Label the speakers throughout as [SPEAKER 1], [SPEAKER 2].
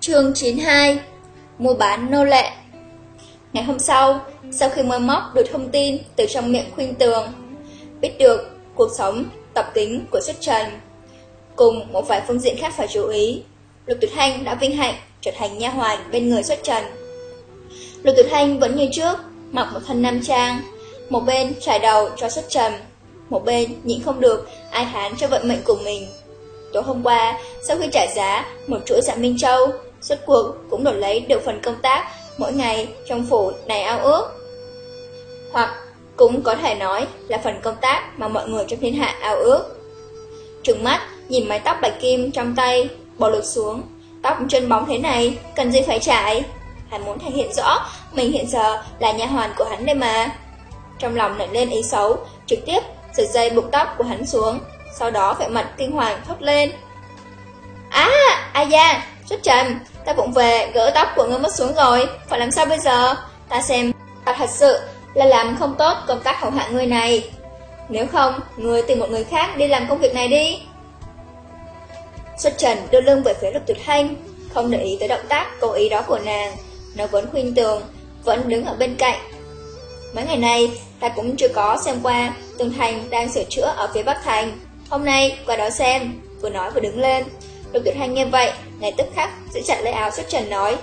[SPEAKER 1] Chương 92 Mua bán nô lệ Ngày hôm sau, sau khi mơ móc được thông tin từ trong miệng khuyên tường, biết được cuộc sống, tập tính của xuất trần, cùng một vài phương diện khác phải chú ý, Lục Tuyệt Thanh đã vinh hạnh trở thành nha hoàn bên người xuất trần. Lục Tuyệt Thanh vẫn như trước, mặc một thân nam trang, một bên trải đầu cho xuất trần, một bên nhịn không được ai thán cho vận mệnh của mình. Tối hôm qua, sau khi trả giá một chuỗi dạng Minh Châu, xuất cuộc cũng đổi lấy được phần công tác mỗi ngày trong phủ này ao ước. Hoặc cũng có thể nói là phần công tác mà mọi người trong thiên hạ ao ước. Trừng mắt, nhìn mái tóc bạch kim trong tay, bỏ lột xuống. Tóc chân bóng thế này, cần gì phải trải? Hắn muốn thể hiện rõ, mình hiện giờ là nhà hoàn của hắn đây mà. Trong lòng nảy lên ý xấu, trực tiếp giật dây buộc tóc của hắn xuống, sau đó vẻ mặt kinh hoàng thốt lên. À, Á, ai da, xuất trần, ta vụng về, gỡ tóc của ngươi mất xuống rồi, phải làm sao bây giờ? Ta xem, ta thật sự là làm không tốt công tác hậu hạ ngươi này. Nếu không, ngươi tìm một người khác đi làm công việc này đi. Xuất trần đưa lưng về phía lục tuyệt thanh, không để ý tới động tác cố ý đó của nàng. Nó vẫn khuyên tường, vẫn đứng ở bên cạnh. Mấy ngày nay, ta cũng chưa có xem qua tường thành đang sửa chữa ở phía Bắc Thành. Hôm nay, qua đó xem, vừa nói vừa đứng lên. Lục tuyệt hành nghe vậy, ngay tức khắc giữ chặt lấy áo xuất trần nói.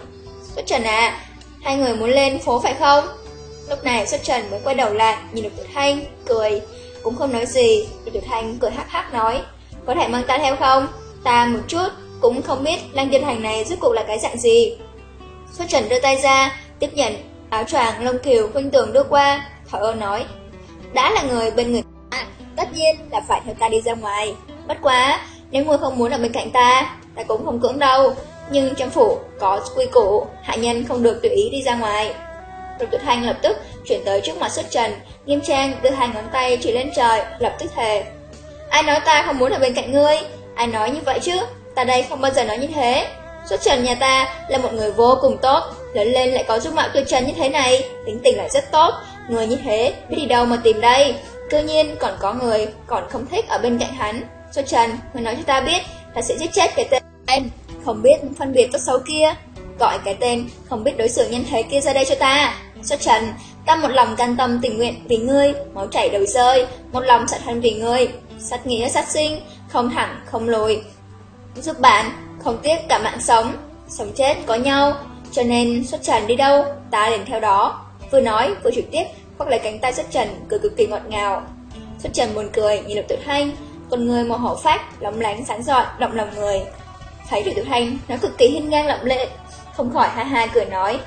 [SPEAKER 1] Xuất trần à, hai người muốn lên phố phải không? Lúc này xuất trần mới quay đầu lại, nhìn lục tuyệt hành, cười. Cũng không nói gì, lục tuyệt hành cười hắc hắc nói. Có thể mang ta theo không? Ta một chút, cũng không biết lăng tiên hành này rốt cuộc là cái dạng gì. Xuất trần đưa tay ra, tiếp nhận áo choàng lông kiều khuynh tường đưa qua, thở ơn nói. Đã là người bên người ta, tất nhiên là phải theo ta đi ra ngoài. Bất quá, nếu ngươi không muốn ở bên cạnh ta, ta cũng không cưỡng đâu. Nhưng trong phủ có quy củ, hạ nhân không được tùy ý đi ra ngoài. Lục Tuyệt hành lập tức chuyển tới trước mặt xuất trần, nghiêm trang đưa hai ngón tay chỉ lên trời, lập tức thề. Ai nói ta không muốn ở bên cạnh ngươi? Ai nói như vậy chứ? Ta đây không bao giờ nói như thế. Xuất trần nhà ta là một người vô cùng tốt, lớn lên lại có dung mạo tuyệt trần như thế này, tính tình lại rất tốt. Người như thế, biết đi đâu mà tìm đây? Cơ nhiên còn có người còn không thích ở bên cạnh hắn. Xuất trần, người nói cho ta biết, ta sẽ giết chết cái tên không biết phân biệt tốt xấu kia. Gọi cái tên không biết đối xử nhân thế kia ra đây cho ta. Xuất trần, ta một lòng can tâm tình nguyện vì ngươi, máu chảy đầu rơi, một lòng sẵn thân vì ngươi, sát nghĩa sát sinh, không thẳng không lùi. Giúp bạn, không tiếc cả mạng sống, sống chết có nhau, cho nên xuất trần đi đâu, ta liền theo đó. Vừa nói, vừa trực tiếp khoác lấy cánh tay xuất trần, cười cực kỳ ngọt ngào. Xuất trần buồn cười, nhìn lục tự thanh, con người màu hổ phách, lóng lánh sáng giỏi động lòng người. Thấy lục Tiểu thanh, nó cực kỳ hiên ngang lậm lệ, không khỏi ha ha cười nói.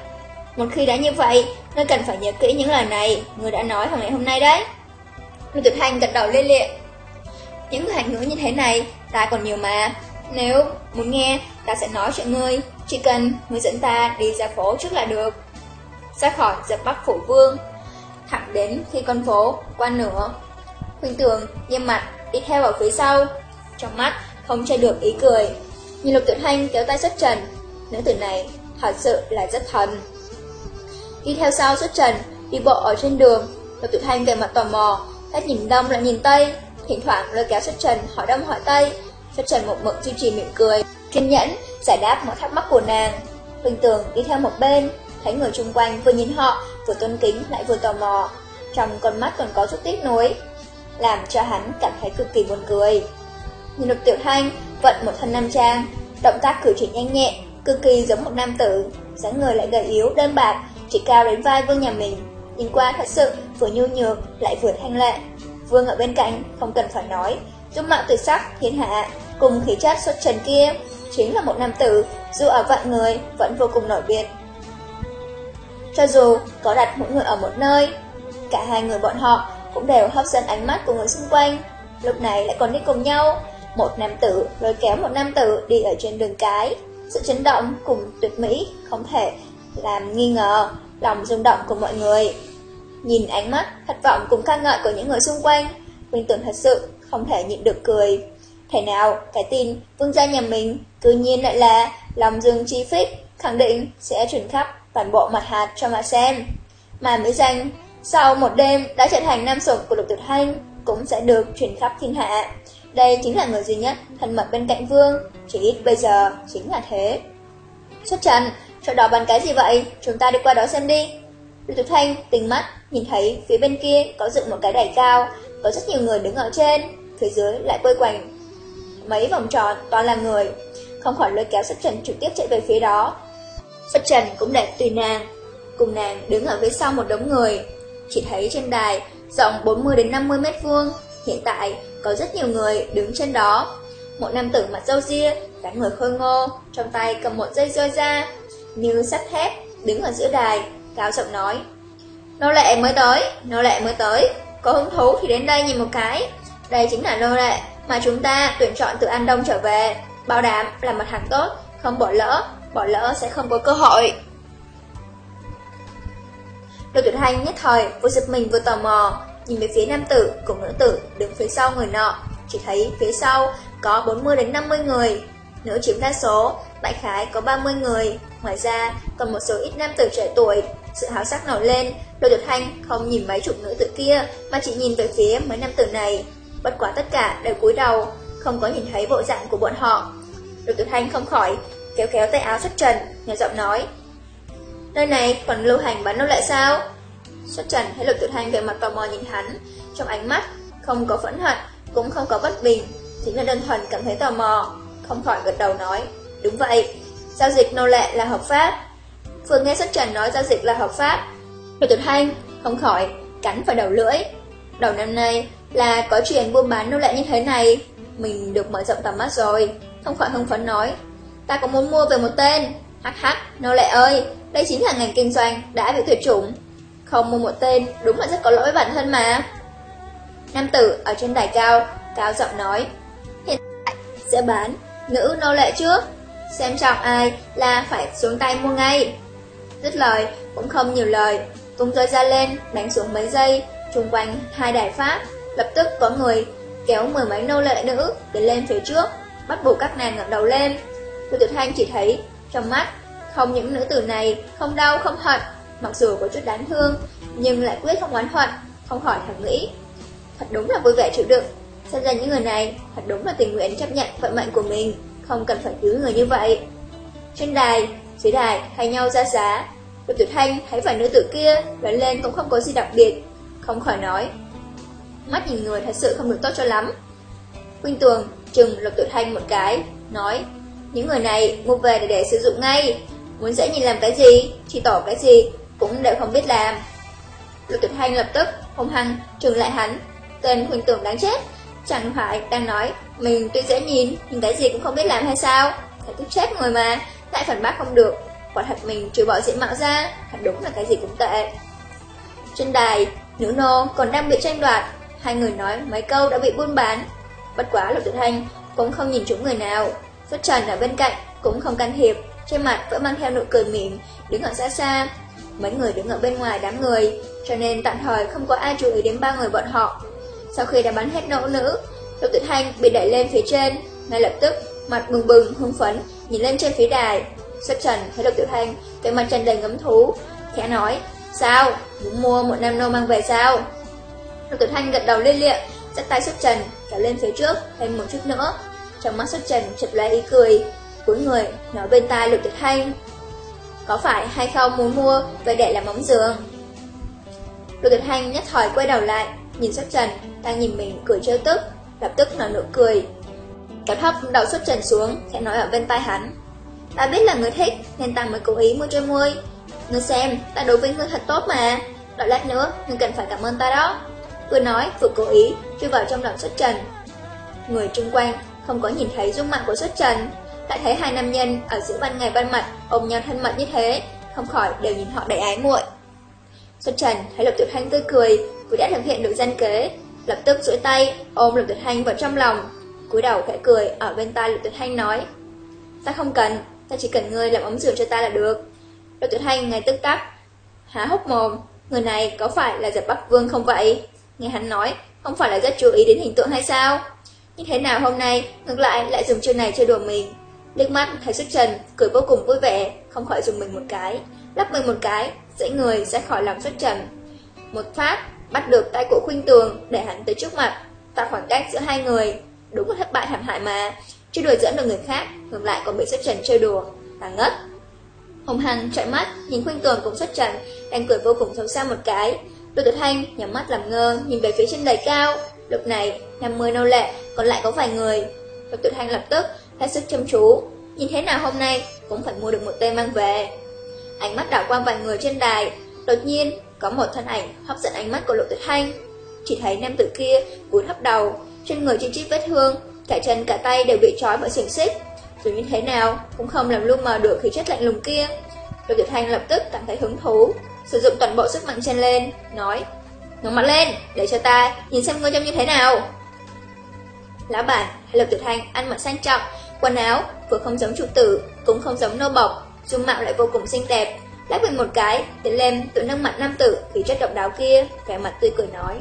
[SPEAKER 1] Một khi đã như vậy, ngươi cần phải nhớ kỹ những lời này, ngươi đã nói vào ngày hôm nay đấy. Lục Tiểu thanh gật đầu lê lệ. Những người hành ngữ như thế này, ta còn nhiều mà. Nếu muốn nghe, ta sẽ nói cho ngươi, chỉ cần ngươi dẫn ta đi ra phố trước là được. Ra khỏi dập bắc phủ vương, thẳng đến khi con phố qua nửa. Huynh tường nghiêm mặt đi theo ở phía sau, trong mắt không che được ý cười. Nhìn lục tự thanh kéo tay xuất trần, nữ tử này thật sự là rất thần. Đi theo sau xuất trần, đi bộ ở trên đường, lục tự thanh về mặt tò mò, hết nhìn đông lại nhìn tây, thỉnh thoảng lôi kéo xuất trần hỏi đông hỏi tây. Xuất trần một mực duy trì mỉm cười, kiên nhẫn, giải đáp mọi thắc mắc của nàng. bình tường đi theo một bên, thấy người chung quanh vừa nhìn họ, vừa tôn kính lại vừa tò mò. Trong con mắt còn có chút tiếc nuối, làm cho hắn cảm thấy cực kỳ buồn cười. Nhìn lục tiểu thanh, vận một thân nam trang, động tác cử chỉ nhanh nhẹ, cực kỳ giống một nam tử, dáng người lại gầy yếu, đơn bạc, chỉ cao đến vai vương nhà mình. Nhìn qua thật sự vừa nhu nhược lại vừa thanh lệ. Vương ở bên cạnh, không cần phải nói, dung mạo tuyệt sắc, thiên hạ, cùng khí chất xuất trần kia, chính là một nam tử, dù ở vạn người vẫn vô cùng nổi biệt. Cho dù có đặt mỗi người ở một nơi, cả hai người bọn họ cũng đều hấp dẫn ánh mắt của người xung quanh. Lúc này lại còn đi cùng nhau, một nam tử lôi kéo một nam tử đi ở trên đường cái. Sự chấn động cùng tuyệt mỹ không thể làm nghi ngờ lòng rung động của mọi người. Nhìn ánh mắt thất vọng cùng ca ngợi của những người xung quanh, Minh Tường thật sự không thể nhịn được cười. Thế nào, cái tin vương gia nhà mình cứ nhiên lại là lòng dương chi phích, khẳng định sẽ truyền khắp toàn bộ mặt hạt cho mà xem. Mà mỹ danh, sau một đêm đã trở thành nam sủng của lục tuyệt hành, cũng sẽ được truyền khắp thiên hạ. Đây chính là người duy nhất thân mật bên cạnh vương, chỉ ít bây giờ chính là thế. Xuất trần, chỗ đó bàn cái gì vậy? Chúng ta đi qua đó xem đi. lục tuyệt Thanh tình mắt, nhìn thấy phía bên kia có dựng một cái đài cao, có rất nhiều người đứng ở trên, phía dưới lại quây quanh mấy vòng tròn toàn là người, không khỏi lôi kéo xuất trần trực tiếp chạy về phía đó. Xuất trần cũng đẹp tùy nàng, cùng nàng đứng ở phía sau một đống người, chỉ thấy trên đài rộng 40 đến 50 mét vuông, hiện tại có rất nhiều người đứng trên đó. Một nam tử mặt râu ria, dáng người khôi ngô, trong tay cầm một dây rơi ra, như sắt thép, đứng ở giữa đài, cao giọng nói. Nô lệ mới tới, nô lệ mới tới, có hứng thú thì đến đây nhìn một cái. Đây chính là nô lệ mà chúng ta tuyển chọn từ An Đông trở về, bảo đảm là mặt hàng tốt, không bỏ lỡ, bỏ lỡ sẽ không có cơ hội. Lục Tuyệt Hành nhất thời vừa giật mình vừa tò mò, nhìn về phía nam tử cùng nữ tử đứng phía sau người nọ, chỉ thấy phía sau có 40 đến 50 người, nữ chiếm đa số, đại khái có 30 người, ngoài ra còn một số ít nam tử trẻ tuổi. Sự háo sắc nổi lên, Lục Tuyệt Hành không nhìn mấy chục nữ tử kia mà chỉ nhìn về phía mấy nam tử này. Bất quá tất cả đều cúi đầu, không có nhìn thấy bộ dạng của bọn họ. Lục Tuyệt Hành không khỏi kéo kéo tay áo xuất trần, nhỏ giọng nói: Nơi này còn lưu hành bán nô lệ sao? Xuất trần thấy lục tuyệt hành về mặt tò mò nhìn hắn, trong ánh mắt không có phẫn hận, cũng không có bất bình, chính là đơn thuần cảm thấy tò mò, không khỏi gật đầu nói, đúng vậy, giao dịch nô lệ là hợp pháp. Phương nghe xuất trần nói giao dịch là hợp pháp, lục tuyệt hành không khỏi cắn vào đầu lưỡi. Đầu năm nay là có chuyện buôn bán nô lệ như thế này, mình được mở rộng tầm mắt rồi, không khỏi hưng phấn nói, ta có muốn mua về một tên, hắc hắc, nô lệ ơi, đây chính là ngành kinh doanh đã bị tuyệt chủng. Không mua một tên, đúng là rất có lỗi với bản thân mà. Nam tử ở trên đài cao, cao giọng nói. Hiện tại, sẽ bán, nữ nô lệ trước. Xem trọng ai là phải xuống tay mua ngay. Dứt lời, cũng không nhiều lời, tung rơi ra lên, đánh xuống mấy giây, trung quanh hai đài pháp. Lập tức có người kéo mười mấy nô lệ nữ để lên phía trước, bắt buộc các nàng ngẩng đầu lên. Lưu Tuyệt Thanh chỉ thấy trong mắt không những nữ tử này không đau không hận, mặc dù có chút đáng thương, nhưng lại quyết không oán hận, không hỏi thầm nghĩ. Thật đúng là vui vẻ chịu đựng, xem ra những người này thật đúng là tình nguyện chấp nhận vận mệnh của mình, không cần phải cứu người như vậy. Trên đài, dưới đài thay nhau ra giá, Lục tuyệt Thanh thấy vài nữ tử kia lớn lên cũng không có gì đặc biệt, không khỏi nói. Mắt nhìn người thật sự không được tốt cho lắm. Quynh Tường chừng Lục tuyệt Thanh một cái, nói những người này mua về để, để sử dụng ngay, Muốn dễ nhìn làm cái gì, chỉ tỏ cái gì, cũng đều không biết làm. Lục tuyệt hành lập tức, hung hăng, trừng lại hắn. Tên huynh tưởng đáng chết, chẳng phải đang nói, mình tuy dễ nhìn, nhưng cái gì cũng không biết làm hay sao. Phải tức chết người mà, lại phản bác không được. Quả thật mình trừ bỏ diện mạo ra, thật đúng là cái gì cũng tệ. Trên đài, nữ nô còn đang bị tranh đoạt, hai người nói mấy câu đã bị buôn bán. Bất quá lục tuyệt hành cũng không nhìn chúng người nào. Xuất trần ở bên cạnh cũng không can thiệp, trên mặt vẫn mang theo nụ cười mỉm, đứng ở xa xa. Mấy người đứng ở bên ngoài đám người, cho nên tạm thời không có ai chú ý đến ba người bọn họ. Sau khi đã bắn hết nỗ nữ, Lục Tuyệt Hành bị đẩy lên phía trên, ngay lập tức mặt bừng bừng hưng phấn nhìn lên trên phía đài. Xuất Trần thấy Lục Tuyệt Hành về mặt trần đầy ngấm thú, khẽ nói: "Sao, muốn mua một nam nô mang về sao?" Lục Tuyệt Hành gật đầu liên liệng dắt tay Xuất Trần trở lên phía trước thêm một chút nữa. Trong mắt Xuất Trần chợt lóe ý cười, cuối người nói bên tai Lục Tuyệt Thanh Có phải hay không muốn mua về để làm móng giường? Lục Tuyệt Thanh nhất thời quay đầu lại, Nhìn xuất trần đang nhìn mình cười trêu tức, Lập tức nở nụ cười. Kéo thấp đầu xuất trần xuống Sẽ nói ở bên tai hắn. Ta biết là người thích, nên ta mới cố ý mua cho môi Ngươi xem, ta đối với ngươi thật tốt mà. Đợi lát nữa, ngươi cần phải cảm ơn ta đó. Vừa nói, vừa cố ý chui vào trong lòng xuất trần. Người chung quanh không có nhìn thấy dung mạo của xuất trần lại thấy hai nam nhân ở giữa ban ngày ban mặt ôm nhau thân mật như thế, không khỏi đều nhìn họ đầy ái muội. Xuân Trần thấy Lục tuyệt Thanh tươi cười, vừa đã thực hiện được gian kế, lập tức duỗi tay ôm Lục tuyệt Thanh vào trong lòng, cúi đầu khẽ cười ở bên tai Lục tuyệt Thanh nói: "Ta không cần, ta chỉ cần ngươi làm ấm giường cho ta là được." Lục tuyệt Thanh ngay tức tắc há hốc mồm, người này có phải là giật Bắc Vương không vậy? Nghe hắn nói, không phải là rất chú ý đến hình tượng hay sao? Như thế nào hôm nay, ngược lại lại dùng chiêu này chơi đùa mình, liếc mắt thấy sức trần, cười vô cùng vui vẻ, không khỏi dùng mình một cái, lắp mình một cái, dãy người sẽ khỏi làm xuất trần. Một phát, bắt được tay của khuynh tường để hắn tới trước mặt, tạo khoảng cách giữa hai người. Đúng là thất bại thảm hại mà, chưa đùa dẫn được người khác, ngược lại còn bị xuất trần chơi đùa, là ngất. Hồng Hằng trợn mắt, nhìn Khuynh Tường cùng xuất trần, đang cười vô cùng xấu xa một cái. Lôi Tử Thanh nhắm mắt làm ngơ, nhìn về phía trên đầy cao. Lúc này, 50 nô lệ, còn lại có vài người. Lôi Tử Thanh lập tức hết sức chăm chú, nhìn thế nào hôm nay cũng phải mua được một tên mang về. Ánh mắt đảo qua vài người trên đài, đột nhiên có một thân ảnh hấp dẫn ánh mắt của Lộ tuyệt Thanh. Chỉ thấy nam tử kia cúi thấp đầu, trên người trên chiếc vết thương, cả chân cả tay đều bị trói bởi xiềng xích, dù như thế nào cũng không làm lu mờ được khí chất lạnh lùng kia. Lục tuyệt Thanh lập tức cảm thấy hứng thú, sử dụng toàn bộ sức mạnh trên lên, nói ngẩng mặt lên, để cho ta nhìn xem ngươi trông như thế nào. Lão bản hay Lục tuyệt Thanh ăn mặc sang trọng, quần áo vừa không giống chủ tử, cũng không giống nô bộc, dung mạo lại vô cùng xinh đẹp. Lát mình một cái, tiến lên tự nâng mặt nam tử khí chất độc đáo kia, vẻ mặt tươi cười nói: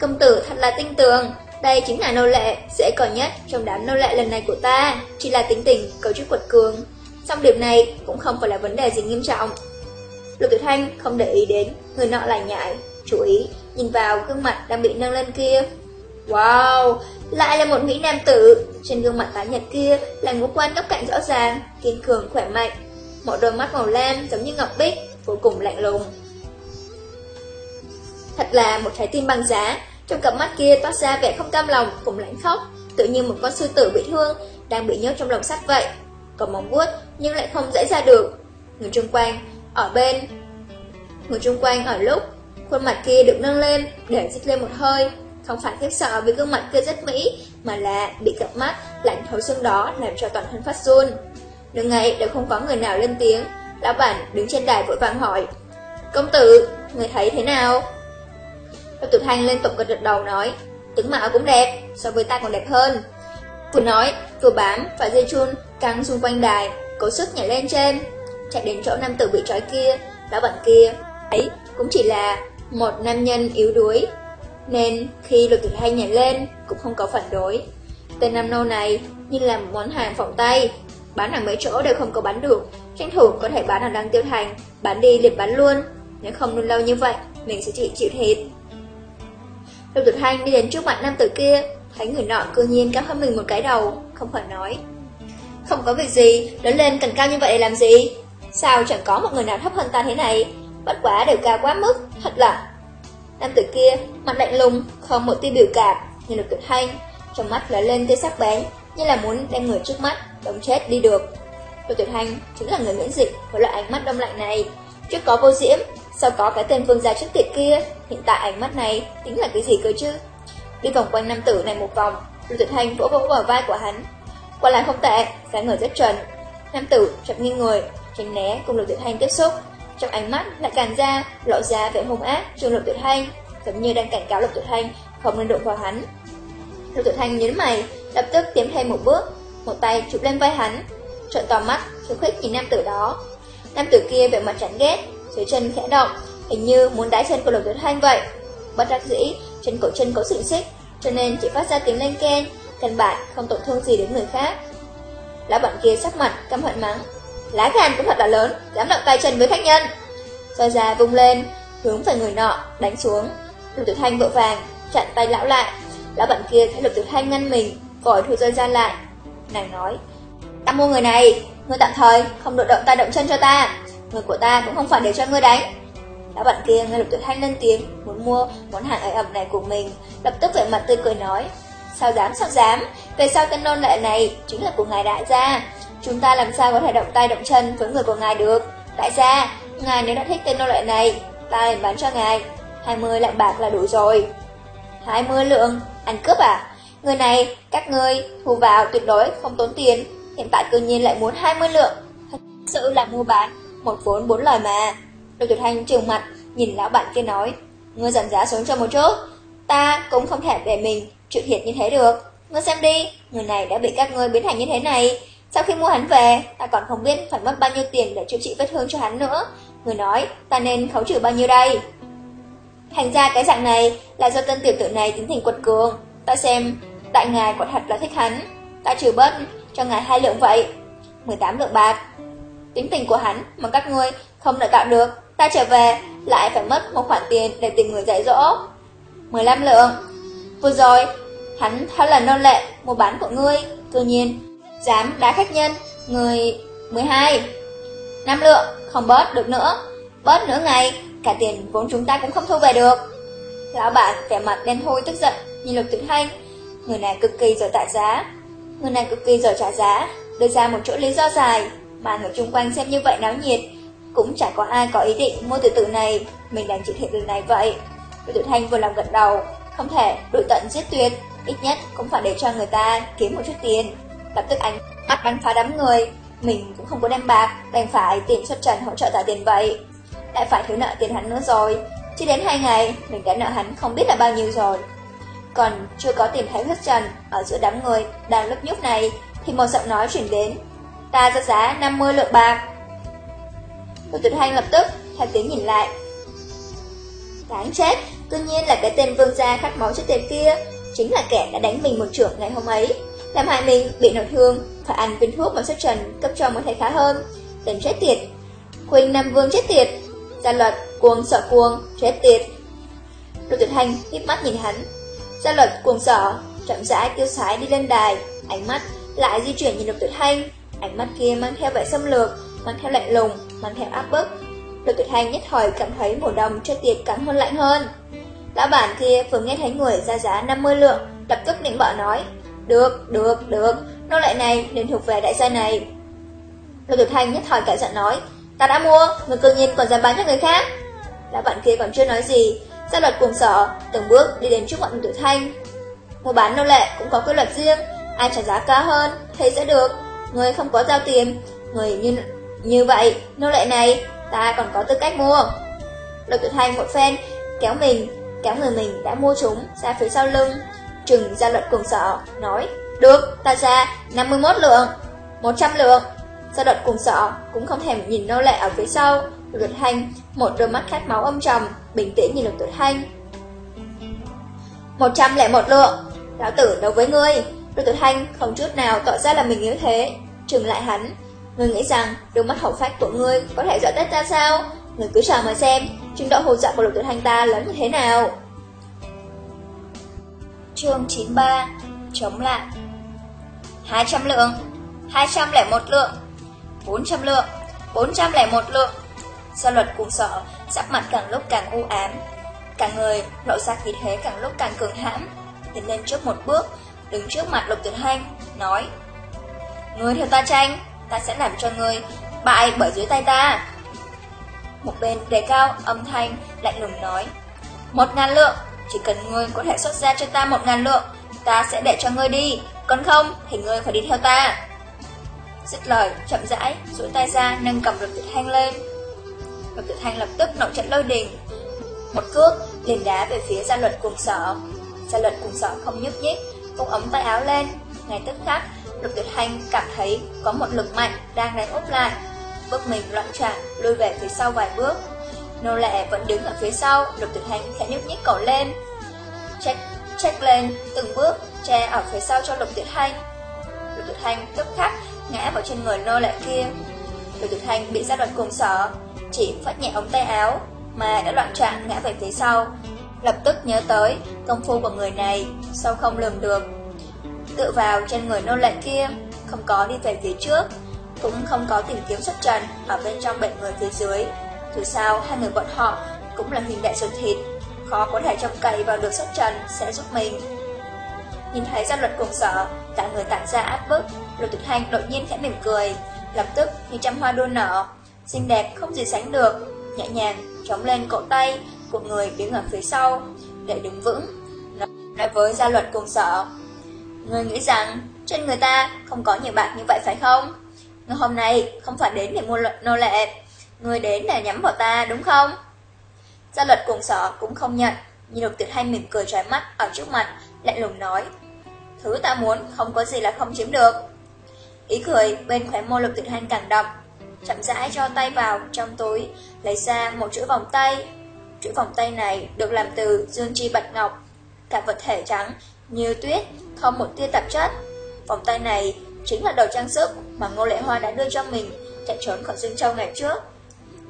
[SPEAKER 1] "Công tử thật là tinh tường, đây chính là nô lệ, dễ coi nhất trong đám nô lệ lần này của ta, chỉ là tính tình, cấu trúc quật cường. Xong điểm này cũng không phải là vấn đề gì nghiêm trọng. Lục Tiểu Thanh không để ý đến, người nọ lại nhại, chú ý, nhìn vào gương mặt đang bị nâng lên kia. Wow, lại là một mỹ nam tử, trên gương mặt tái nhật kia là ngũ quan góc cạnh rõ ràng, kiên cường khỏe mạnh. Một đôi mắt màu lam giống như ngọc bích, vô cùng lạnh lùng. Thật là một trái tim băng giá, trong cặp mắt kia toát ra vẻ không cam lòng cùng lãnh khóc, tự nhiên một con sư tử bị thương, đang bị nhốt trong lồng sắt vậy. Còn móng vuốt nhưng lại không dễ ra được. Người chung quanh, ở bên. Người chung quanh ở lúc, khuôn mặt kia được nâng lên để dứt lên một hơi. Không phải khiếp sợ vì gương mặt kia rất mỹ, mà là bị cặp mắt lạnh thấu xương đó làm cho toàn thân phát run. Đường ngày đều không có người nào lên tiếng, lão bản đứng trên đài vội vàng hỏi. Công tử, người thấy thế nào? Và Tử Thanh liên tục gật đầu nói, tướng mạo cũng đẹp, so với ta còn đẹp hơn. Vừa nói, vừa bám và dây chun căng xung quanh đài, cố sức nhảy lên trên, chạy đến chỗ nam tử bị trói kia, lão bản kia, ấy cũng chỉ là một nam nhân yếu đuối, nên khi lục tuyệt thanh nhảy lên cũng không có phản đối. Tên nam nô này như là một món hàng phòng tay, bán ở mấy chỗ đều không có bán được, tranh thủ có thể bán ở đăng tiêu thành, bán đi liền bán luôn, nếu không luôn lâu như vậy, mình sẽ chỉ chịu thịt. Lục tuyệt Thanh đi đến trước mặt nam tử kia, thấy người nọ cư nhiên cao hơn mình một cái đầu, không khỏi nói. Không có việc gì, lớn lên cần cao như vậy để làm gì? Sao chẳng có một người nào thấp hơn ta thế này? Bất quá đều cao quá mức, thật là... Nam tử kia, mặt lạnh lùng, không một tia biểu cảm, nhìn được tuyệt Thanh, trong mắt lóe lên tia sắc bén, như là muốn đem người trước mắt, đóng chết đi được. Lục tuyệt Thanh chính là người miễn dịch với loại ánh mắt đông lạnh này. Trước có vô diễm, sau có cái tên vương gia trước tiệt kia, hiện tại ánh mắt này tính là cái gì cơ chứ? Đi vòng quanh nam tử này một vòng, Lưu Tuyệt Thanh vỗ vỗ vào vai của hắn. Quả là không tệ, dáng người rất trần. Nam tử chậm nghiêng người, tránh né cùng Lưu Tuyệt Thanh tiếp xúc. Trong ánh mắt lại càng ra, lộ ra vẻ hung ác trường Lục Tuyệt Thanh, giống như đang cảnh cáo Lục Tuyệt Thanh không nên đụng vào hắn. Lục Tuyệt Thanh nhấn mày, lập tức tiến thêm một bước, một tay chụp lên vai hắn, trợn to mắt, khiêu khích nhìn nam tử đó. Nam tử kia vẻ mặt chán ghét, dưới chân khẽ động, hình như muốn đái chân của Lục Tuyệt Thanh vậy. Bất đắc dĩ, trên cổ chân có sự xích, cho nên chỉ phát ra tiếng lên ken, căn bản không tổn thương gì đến người khác. Lão bạn kia sắc mặt, căm hận mắng. Lá gan cũng thật là lớn, dám động tay chân với khách nhân. Rồi già vung lên, hướng về người nọ, đánh xuống. Lục Tuyệt Thanh vội vàng, chặn tay lão lại. Lão bạn kia thấy Lục Tuyệt Thanh ngăn mình, vội thu rơi ra lại. Nàng nói, ta mua người này, ngươi tạm thời không được động tay động chân cho ta. Người của ta cũng không phải để cho ngươi đánh Lão bạn kia nghe Lục tức thanh lên tiếng Muốn mua món hàng ẩm ẩm này của mình Lập tức vẻ mặt tươi cười nói Sao dám sao dám Về sau tên nôn lệ này chính là của ngài đại gia Chúng ta làm sao có thể động tay động chân với người của ngài được Đại gia Ngài nếu đã thích tên nô lệ này Ta liền bán cho ngài 20 lạng bạc là đủ rồi 20 lượng Ăn cướp à Người này các ngươi thu vào tuyệt đối không tốn tiền Hiện tại cư nhiên lại muốn 20 lượng Thật sự là mua bán một vốn bốn lời mà. Lục Tuyệt Thanh trường mặt, nhìn lão bạn kia nói, ngươi giảm giá xuống cho một chút, ta cũng không thể để mình chịu thiệt như thế được. Ngươi xem đi, người này đã bị các ngươi biến thành như thế này. Sau khi mua hắn về, ta còn không biết phải mất bao nhiêu tiền để chữa trị vết thương cho hắn nữa. Người nói, ta nên khấu trừ bao nhiêu đây? Thành ra cái dạng này là do tân tiểu tử này tính thành quật cường. Ta xem, đại ngài quả thật là thích hắn. Ta trừ bớt cho ngài hai lượng vậy. 18 lượng bạc. Tính tình của hắn mà các ngươi không đợi tạo được, ta trở về lại phải mất một khoản tiền để tìm người dạy dỗ. 15 lượng. Vừa rồi, hắn thật là nô lệ mua bán của ngươi, tự nhiên dám đá khách nhân, người 12. Năm lượng, không bớt được nữa. Bớt nữa ngày, cả tiền vốn chúng ta cũng không thu về được. Lão bản vẻ mặt đen thui tức giận, nhìn Lục Tuyệt thanh Người này cực kỳ giỏi tại giá. Người này cực kỳ giỏi trả giá, đưa ra một chỗ lý do dài, mà người chung quanh xem như vậy náo nhiệt. Cũng chẳng có ai có ý định mua từ từ này, mình đang chịu thiệt từ này vậy. Lục Tuyệt thanh vừa lòng gật đầu, không thể đội tận giết tuyệt, ít nhất cũng phải để cho người ta kiếm một chút tiền. Lập tức anh mắt bắn phá đám người, mình cũng không có đem bạc, đành phải tìm xuất trần hỗ trợ trả tiền vậy. Lại phải thiếu nợ tiền hắn nữa rồi, chỉ đến hai ngày, mình đã nợ hắn không biết là bao nhiêu rồi. Còn chưa có tìm thấy xuất trần ở giữa đám người đang lúc nhúc này, thì một giọng nói chuyển đến. Ta ra giá 50 lượng bạc. Tôi tuyệt hành lập tức, theo tiếng nhìn lại. Đáng chết, tự nhiên là cái tên vương gia khát máu chết tiệt kia, chính là kẻ đã đánh mình một trưởng ngày hôm ấy làm hại mình bị nội thương, phải ăn viên thuốc mà xuất trần cấp cho mới thấy khá hơn. Tên chết tiệt. Quỳnh Nam Vương chết tiệt. Gia luật cuồng sợ cuồng, chết tiệt. Lục tuyệt hành híp mắt nhìn hắn. Gia luật cuồng sợ, chậm rãi tiêu sái đi lên đài, ánh mắt lại di chuyển nhìn lục tuyệt hành. Ánh mắt kia mang theo vẻ xâm lược, mang theo lạnh lùng, mang theo áp bức. Lục tuyệt hành nhất thời cảm thấy mùa đông chết tiệt cắn hơn lạnh hơn. Lão bản kia vừa nghe thấy người ra giá 50 lượng, lập tức định bợ nói, được, được, được, nô lệ này nên thuộc về đại gia này. Lục Tiểu Thanh nhất thời cả giận nói, ta đã mua, người cư nhiên còn dám bán cho người khác. Lão bạn kia còn chưa nói gì, gia luật cùng sở, từng bước đi đến trước mặt Lục Tiểu Thanh. Mua bán nô lệ cũng có quy luật riêng, ai trả giá cao hơn, thì sẽ được. Người không có giao tiền, người như như vậy, nô lệ này, ta còn có tư cách mua. Lục Tiểu Thanh một phen, kéo mình, kéo người mình đã mua chúng ra phía sau lưng, Trừng ra luật cùng sợ, nói, được, ta ra 51 lượng, 100 lượng. Gia luật cùng sợ, cũng không thèm nhìn nô lệ ở phía sau. Lục tuyệt hành, một đôi mắt khát máu âm trầm, bình tĩnh nhìn lục tuyệt hành. 101 lượng, lão tử đấu với ngươi. Lục tuyệt hành không chút nào tỏ ra là mình yếu thế. Trừng lại hắn, ngươi nghĩ rằng đôi mắt hậu phách của ngươi có thể dọa tết ta sao? Ngươi cứ chờ mà xem, trình độ hồ dọa của lục tuyệt hành ta lớn như thế nào. Chương 93 Chống lại. 200 lượng 201 lượng 400 lượng 401 lượng. Gia luật cùng sợ Sắc mặt càng lúc càng u ám. Cả người, lộ ra khí thế càng lúc càng cường hãm Tiến lên trước một bước, Đứng trước mặt lục tuyệt hành Nói, Ngươi theo ta tranh, Ta sẽ làm cho ngươi bại bởi dưới tay ta. Một bên đề cao âm thanh lạnh lùng nói, Một ngàn lượng chỉ cần ngươi có thể xuất ra cho ta một ngàn lượng, ta sẽ để cho ngươi đi, còn không thì ngươi phải đi theo ta. Dứt lời, chậm rãi, duỗi tay ra nâng cầm lực tuyệt thanh lên. Lực tuyệt thanh lập tức nổi trận lôi đình. Một cước liền đá về phía gia luật cùng sở. Gia luật cùng sở không nhúc nhích, cũng ống tay áo lên. Ngay tức khắc, lục tuyệt thanh cảm thấy có một lực mạnh đang đánh úp lại. Bước mình loạn trạng, lùi về phía sau vài bước. Nô lệ vẫn đứng ở phía sau, lục tuyệt hành khẽ nhúc nhích cổ lên. Check, check lên, từng bước, che ở phía sau cho lục tuyệt hành. Lục tuyệt hành tức khắc ngã vào trên người nô lệ kia. Lục tuyệt hành bị gia đoạn cùng sở, chỉ phát nhẹ ống tay áo, mà đã loạn trạng ngã về phía sau. Lập tức nhớ tới công phu của người này, sao không lường được. Tựa vào trên người nô lệ kia, không có đi về phía trước, cũng không có tìm kiếm xuất trần ở bên trong bệnh người phía dưới. Dù sao, hai người bọn họ cũng là huynh đệ ruột thịt, khó có thể trông cậy vào được xuất trần sẽ giúp mình. Nhìn thấy gia luật cùng sở, cả người tản ra áp bức, lục tuyệt hành đột nhiên khẽ mỉm cười, lập tức như trăm hoa đua nở, xinh đẹp không gì sánh được, nhẹ nhàng chống lên cổ tay của người đứng ở phía sau, để đứng vững. Nói với gia luật cùng sở, người nghĩ rằng trên người ta không có nhiều bạc như vậy phải không? Người hôm nay không phải đến để mua nô lệ, Người đến là nhắm vào ta, đúng không? Gia luật cùng sở cũng không nhận Nhìn lục tuyệt hay mỉm cười trái mắt Ở trước mặt, lạnh lùng nói, Thứ ta muốn không có gì là không chiếm được. Ý cười bên khóe môi lục tuyệt hành càng đậm, Chậm rãi cho tay vào trong túi, Lấy ra một chữ vòng tay. Chữ vòng tay này được làm từ dương chi bạch ngọc, Cả vật thể trắng như tuyết, Không một tia tạp chất. Vòng tay này chính là đồ trang sức Mà Ngô Lệ Hoa đã đưa cho mình Chạy trốn khỏi Dương Châu ngày trước.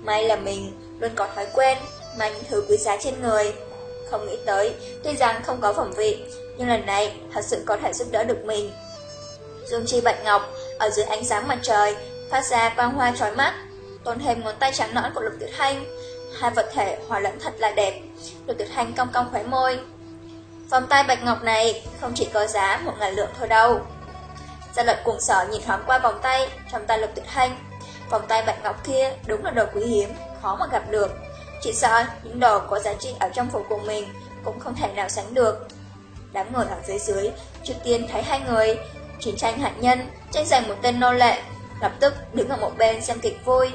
[SPEAKER 1] May là mình luôn có thói quen mang những thứ quý giá trên người. Không nghĩ tới, tuy rằng không có phẩm vị, nhưng lần này thật sự có thể giúp đỡ được mình. Dung chi bạch ngọc, ở dưới ánh sáng mặt trời, phát ra quang hoa trói mắt. tôn thêm ngón tay trắng nõn của Lục Tuyệt Hành. Hai vật thể hòa lẫn thật là đẹp. Lục Tuyệt Hành cong cong khóe môi. Vòng tay bạch ngọc này không chỉ có giá một ngàn lượng thôi đâu. Gia luật cuồng sở nhìn thoáng qua vòng tay trong tay Lục Tuyệt Hành. Vòng tay bạch ngọc kia đúng là đồ quý hiếm, khó mà gặp được. Chỉ sợ những đồ có giá trị ở trong phủ của mình cũng không thể nào sánh được. Đám người ở dưới dưới, trước tiên thấy hai người, chiến tranh hạt nhân, tranh giành một tên nô lệ, lập tức đứng ở một bên xem kịch vui.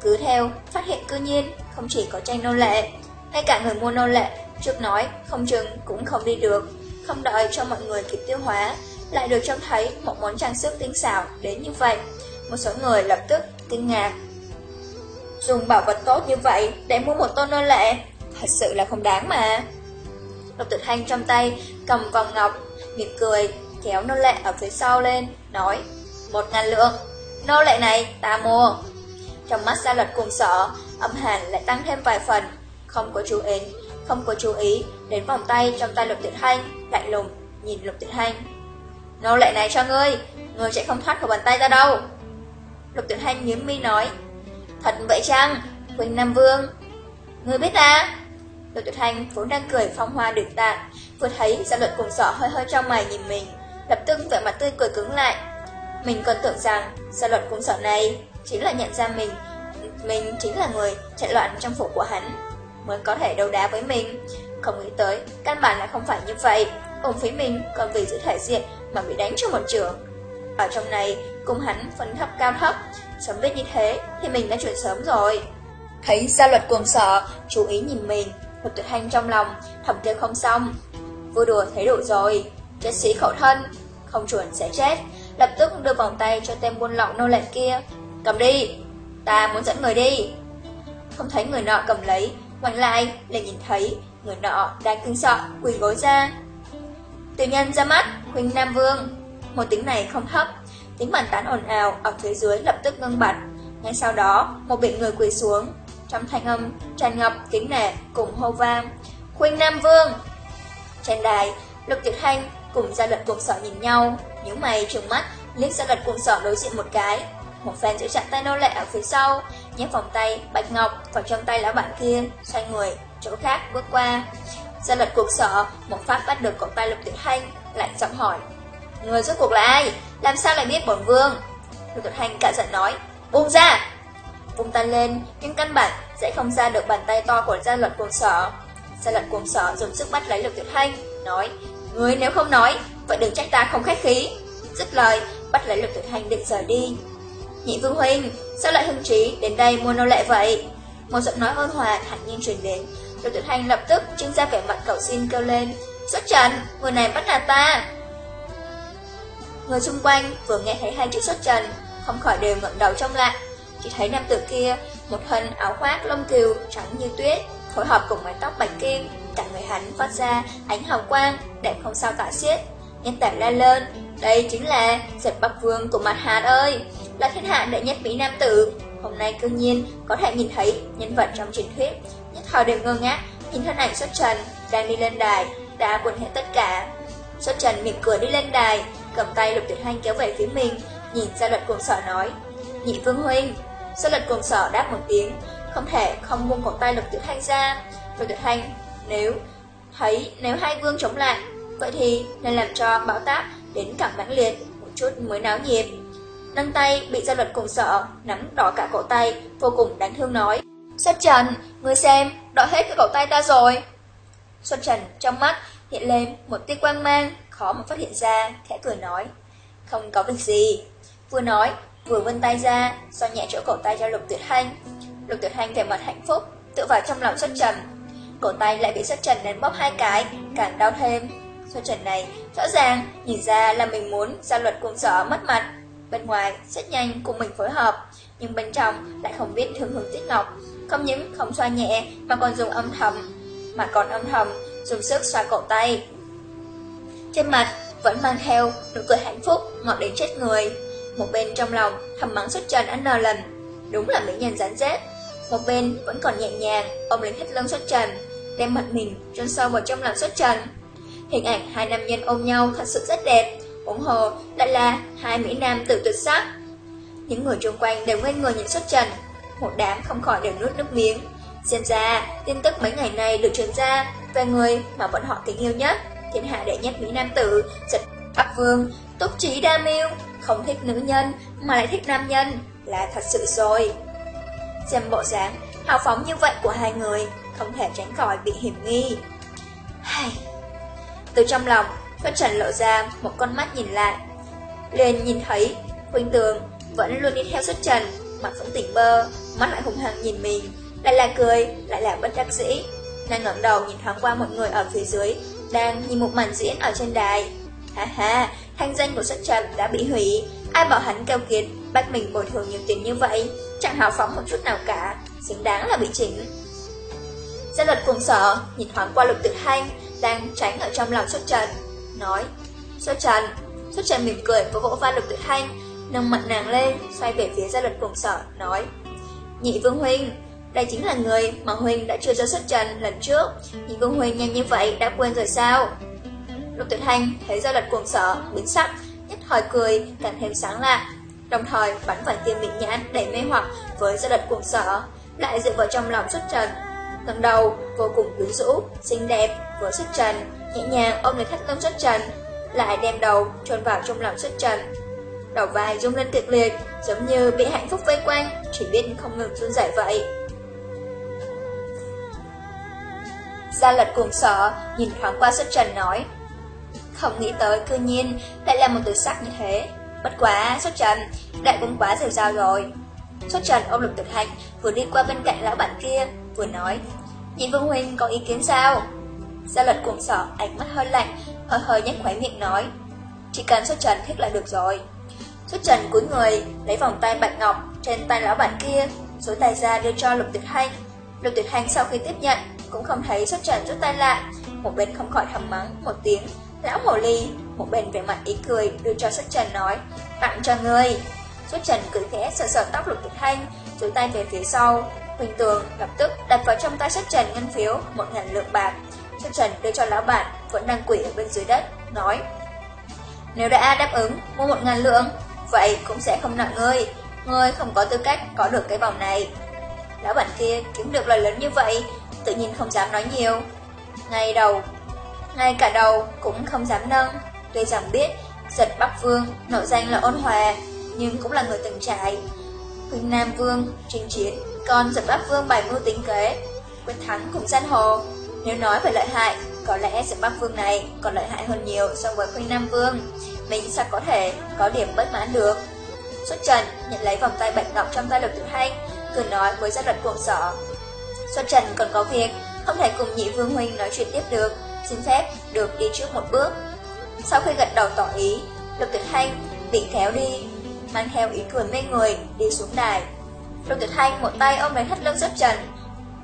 [SPEAKER 1] Cứ theo, phát hiện cư nhiên, không chỉ có tranh nô lệ, ngay cả người mua nô lệ, trước nói, không chừng cũng không đi được, không đợi cho mọi người kịp tiêu hóa, lại được trông thấy một món trang sức tinh xảo đến như vậy. Một số người lập tức kinh ngạc. Dùng bảo vật tốt như vậy để mua một tôn nô lệ, thật sự là không đáng mà. Lục tuyệt Thanh trong tay cầm vòng ngọc, mỉm cười, kéo nô lệ ở phía sau lên, nói Một ngàn lượng, nô lệ này ta mua. Trong mắt gia luật cùng sợ, âm hàn lại tăng thêm vài phần, không có chú ý, không có chú ý đến vòng tay trong tay Lục tuyệt Thanh, lạnh lùng nhìn Lục tuyệt Thanh. Nô lệ này cho ngươi, ngươi sẽ không thoát khỏi bàn tay ta đâu. Lục tuyển Thanh nhớ mi nói, thật vậy chăng, Quỳnh Nam Vương? Ngươi biết ta? Lục Tuyệt Thanh vốn đang cười phong hoa được tạ, vừa thấy gia luật cùng sợ hơi hơi trong mày nhìn mình, lập tức vẻ mặt tươi cười cứng lại. Mình còn tưởng rằng gia luật cùng sợ này chính là nhận ra mình, mình chính là người chạy loạn trong phủ của hắn, mới có thể đấu đá với mình. Không nghĩ tới, căn bản là không phải như vậy, ông phí mình còn vì giữ thể diện mà bị đánh cho một trường. Ở trong này, cùng hắn phấn thấp cao thấp, sớm biết như thế thì mình đã chuyển sớm rồi. Thấy gia luật cuồng sợ, chú ý nhìn mình, một tuyệt hành trong lòng, thầm kêu không xong. Vui đùa thấy đủ rồi, chết sĩ khẩu thân, không chuẩn sẽ chết. Lập tức đưa vòng tay cho tên buôn lậu nô lệ kia. Cầm đi, ta muốn dẫn người đi. Không thấy người nọ cầm lấy, ngoảnh lại lại nhìn thấy người nọ đang kinh sợ, quỳ gối ra. Tiểu nhân ra mắt, huynh Nam Vương. Một tiếng này không thấp, tiếng bàn tán ồn ào ở phía dưới lập tức ngưng bặt. Ngay sau đó, một biển người quỳ xuống, trong thanh âm tràn ngập kính nể cùng hô vang. Khuynh Nam Vương! Trên đài, Lục Tuyệt Thanh cùng gia luật cuồng sở nhìn nhau, những mày trừng mắt, liếc gia luật cuồng sở đối diện một cái. Một phen giữ chặt tay nô lệ ở phía sau, nhét vòng tay bạch ngọc vào trong tay lão bạn kia, xoay người, chỗ khác bước qua. Gia luật cuộc sở, một phát bắt được cổ tay Lục Tuyệt Thanh, lại giọng hỏi. Người rốt cuộc là ai? Làm sao lại biết bổn vương? Lục Tuyệt Hành cả giận nói, buông ra! vung tay lên, nhưng căn bản sẽ không ra được bàn tay to của gia luật cuồng sở. Gia luật cuồng sở dùng sức bắt lấy lục tuyệt Hành nói, Ngươi nếu không nói, vậy đừng trách ta không khách khí. Dứt lời, bắt lấy lục tuyệt Hành định rời đi. Nhị vương huynh, sao lại hưng trí đến đây mua nô lệ vậy? Một giọng nói ôn hòa thản nhiên truyền đến. Lục tuyệt Hành lập tức trưng ra vẻ mặt cầu xin kêu lên, xuất trần, người này bắt nạt ta. Người xung quanh vừa nghe thấy hai chữ xuất trần, không khỏi đều ngẩng đầu trong lại, chỉ thấy nam tử kia, một thân áo khoác lông kiều trắng như tuyết, phối hợp cùng mái tóc bạch kim, cả người hắn phát ra ánh hào quang, đẹp không sao tả xiết. Nhân tài la lên, đây chính là giật bắc vương của mặt hạt ơi, là thiên hạ đệ nhất mỹ nam tử. Hôm nay cương nhiên có thể nhìn thấy nhân vật trong truyền thuyết, nhất thời đều ngơ ngác, nhìn thân ảnh xuất trần, đang đi lên đài, đã quên hết tất cả. Xuất trần mỉm cười đi lên đài, cầm tay lục tuyệt hành kéo về phía mình, nhìn ra luật cuồng sở nói, nhị vương huynh, Gia Luật Cuồng sở đáp một tiếng, không thể không buông cổ tay lục tuyệt thanh ra. Lục tuyệt thanh, nếu thấy nếu hai vương chống lại, vậy thì nên làm cho bão táp đến càng mãnh liệt, một chút mới náo nhiệt. Nâng tay bị gia luật cùng sợ, nắm đỏ cả cổ tay, vô cùng đáng thương nói. Xuất Trần, ngươi xem, đỏ hết cái cổ tay ta rồi. Xuân Trần trong mắt hiện lên một tia quang mang, khó mà phát hiện ra, khẽ cười nói. Không có việc gì. Vừa nói, vừa vươn tay ra, xoa nhẹ chỗ cổ tay cho Lục Tuyệt Hanh. Lục Tuyệt Hanh vẻ mặt hạnh phúc, tự vào trong lòng xuất trần. Cổ tay lại bị xuất trần đến bóp hai cái, càng đau thêm. Xuất trần này, rõ ràng, nhìn ra là mình muốn gia luật cuồng sở mất mặt. Bên ngoài, rất nhanh cùng mình phối hợp, nhưng bên trong lại không biết thương hương tiết ngọc. Không những không xoa nhẹ, mà còn dùng âm thầm, mà còn âm thầm, dùng sức xoa cổ tay. Trên mặt vẫn mang theo nụ cười hạnh phúc, ngọt đến chết người. Một bên trong lòng thầm mắng xuất trần ăn nờ lần Đúng là mỹ nhân rắn rết. Một bên vẫn còn nhẹ nhàng ôm lấy hết lưng xuất trần Đem mặt mình trôn sâu vào trong lòng xuất trần. Hình ảnh hai nam nhân ôm nhau thật sự rất đẹp. Ủng hồ lại là hai mỹ nam tự tuyệt sắc. Những người xung quanh đều ngây người nhìn xuất trần. Một đám không khỏi đều nuốt nước miếng. Xem ra, tin tức mấy ngày nay được truyền ra về người mà bọn họ kính yêu nhất, thiên hạ đệ nhất Mỹ Nam Tử, giật Bắc Vương, túc trí đa miêu, không thích nữ nhân mà lại thích nam nhân, là thật sự rồi. Xem bộ dáng, hào phóng như vậy của hai người, không thể tránh khỏi bị hiểm nghi. Hay... Từ trong lòng, Phân Trần lộ ra một con mắt nhìn lại. Liền nhìn thấy, Huynh Tường vẫn luôn đi theo xuất trần, mặt vẫn tỉnh bơ, mắt lại hùng hăng nhìn mình, lại là cười, lại là bất đắc dĩ. Nàng ngẩng đầu nhìn thoáng qua mọi người ở phía dưới, đang nhìn một màn diễn ở trên đài. Ha ha, thanh danh của xuất trần đã bị hủy, ai bảo hắn kêu kiệt, bắt mình bồi thường nhiều tiền như vậy, chẳng hào phóng một chút nào cả, xứng đáng là bị chỉnh. Gia luật cùng sở, nhìn thoáng qua lục tự thanh, đang tránh ở trong lòng xuất trần, nói, xuất trần, xuất trần mỉm cười và vỗ vai lục tự thanh, nâng mặt nàng lên, xoay về phía gia luật cùng sở, nói, nhị vương huynh, đây chính là người mà huynh đã chưa cho xuất trần lần trước, Nhìn vương huynh nhanh như vậy đã quên rồi sao? Lục tuyệt thanh thấy gia luật cuồng sở, biến sắc, nhất thời cười, càng thêm sáng lạ, đồng thời bắn vài tia bị nhãn đầy mê hoặc với gia luật cuồng sở, lại dựa vào trong lòng xuất trần ngẩng đầu, vô cùng quyến rũ, xinh đẹp, với xuất trần, nhẹ nhàng ôm lấy thắt lưng xuất trần, lại đem đầu trôn vào trong lòng xuất trần. Đầu vai rung lên kịch liệt, giống như bị hạnh phúc vây quanh, chỉ biết không ngừng run rẩy vậy. Gia lật cùng sợ, nhìn thoáng qua xuất trần nói, không nghĩ tới cư nhiên lại là một tử sắc như thế. Bất quá, xuất trần, đại cũng quá rêu rao rồi. Xuất trần ôm lục thực hành, vừa đi qua bên cạnh lão bạn kia, vừa nói Nhìn Vương Huynh có ý kiến sao? Gia lật cuồng sợ, ánh mắt hơi lạnh, hơi hơi nhếch khóe miệng nói Chỉ cần xuất trần thích là được rồi Xuất trần cúi người, lấy vòng tay bạch ngọc trên tay lão bạn kia, dối tay ra đưa cho lục tuyệt hành Lục tuyệt hành sau khi tiếp nhận, cũng không thấy xuất trần rút tay lại Một bên không khỏi thầm mắng một tiếng Lão hồ ly, một bên vẻ mặt ý cười đưa cho xuất trần nói Tặng cho người Xuất trần cười khẽ sờ sờ tóc lục tuyệt thanh Chú tay về phía sau Huỳnh Tường lập tức đặt vào trong tay sách trần ngân phiếu một ngàn lượng bạc. Sách trần đưa cho lão bạn vẫn đang quỷ ở bên dưới đất, nói Nếu đã đáp ứng mua một ngàn lượng, vậy cũng sẽ không nợ ngươi. Ngươi không có tư cách có được cái vòng này. Lão bản kia kiếm được lời lớn như vậy, tự nhiên không dám nói nhiều. Ngay đầu, ngay cả đầu cũng không dám nâng. Tuy rằng biết giật Bắc Vương nội danh là ôn hòa, nhưng cũng là người từng trải. Huỳnh Nam Vương trình chiến còn giật Bắc Vương bài mưu tính kế, quyết thắng cùng gian hồ. Nếu nói về lợi hại, có lẽ giật Bắc Vương này còn lợi hại hơn nhiều so với Khuynh Nam Vương. Mình sao có thể có điểm bất mãn được? Xuất Trần nhận lấy vòng tay bạch ngọc trong tay lục tử hành, cười nói với gia đoạn cuộn sở. Xuất Trần còn có việc, không thể cùng nhị Vương Huynh nói chuyện tiếp được, xin phép được đi trước một bước. Sau khi gật đầu tỏ ý, lục Tuyệt Thanh bị kéo đi, mang theo ý cười mê người đi xuống đài. Lục Tuyệt Thanh một tay ôm lấy thắt lưng xuất trần,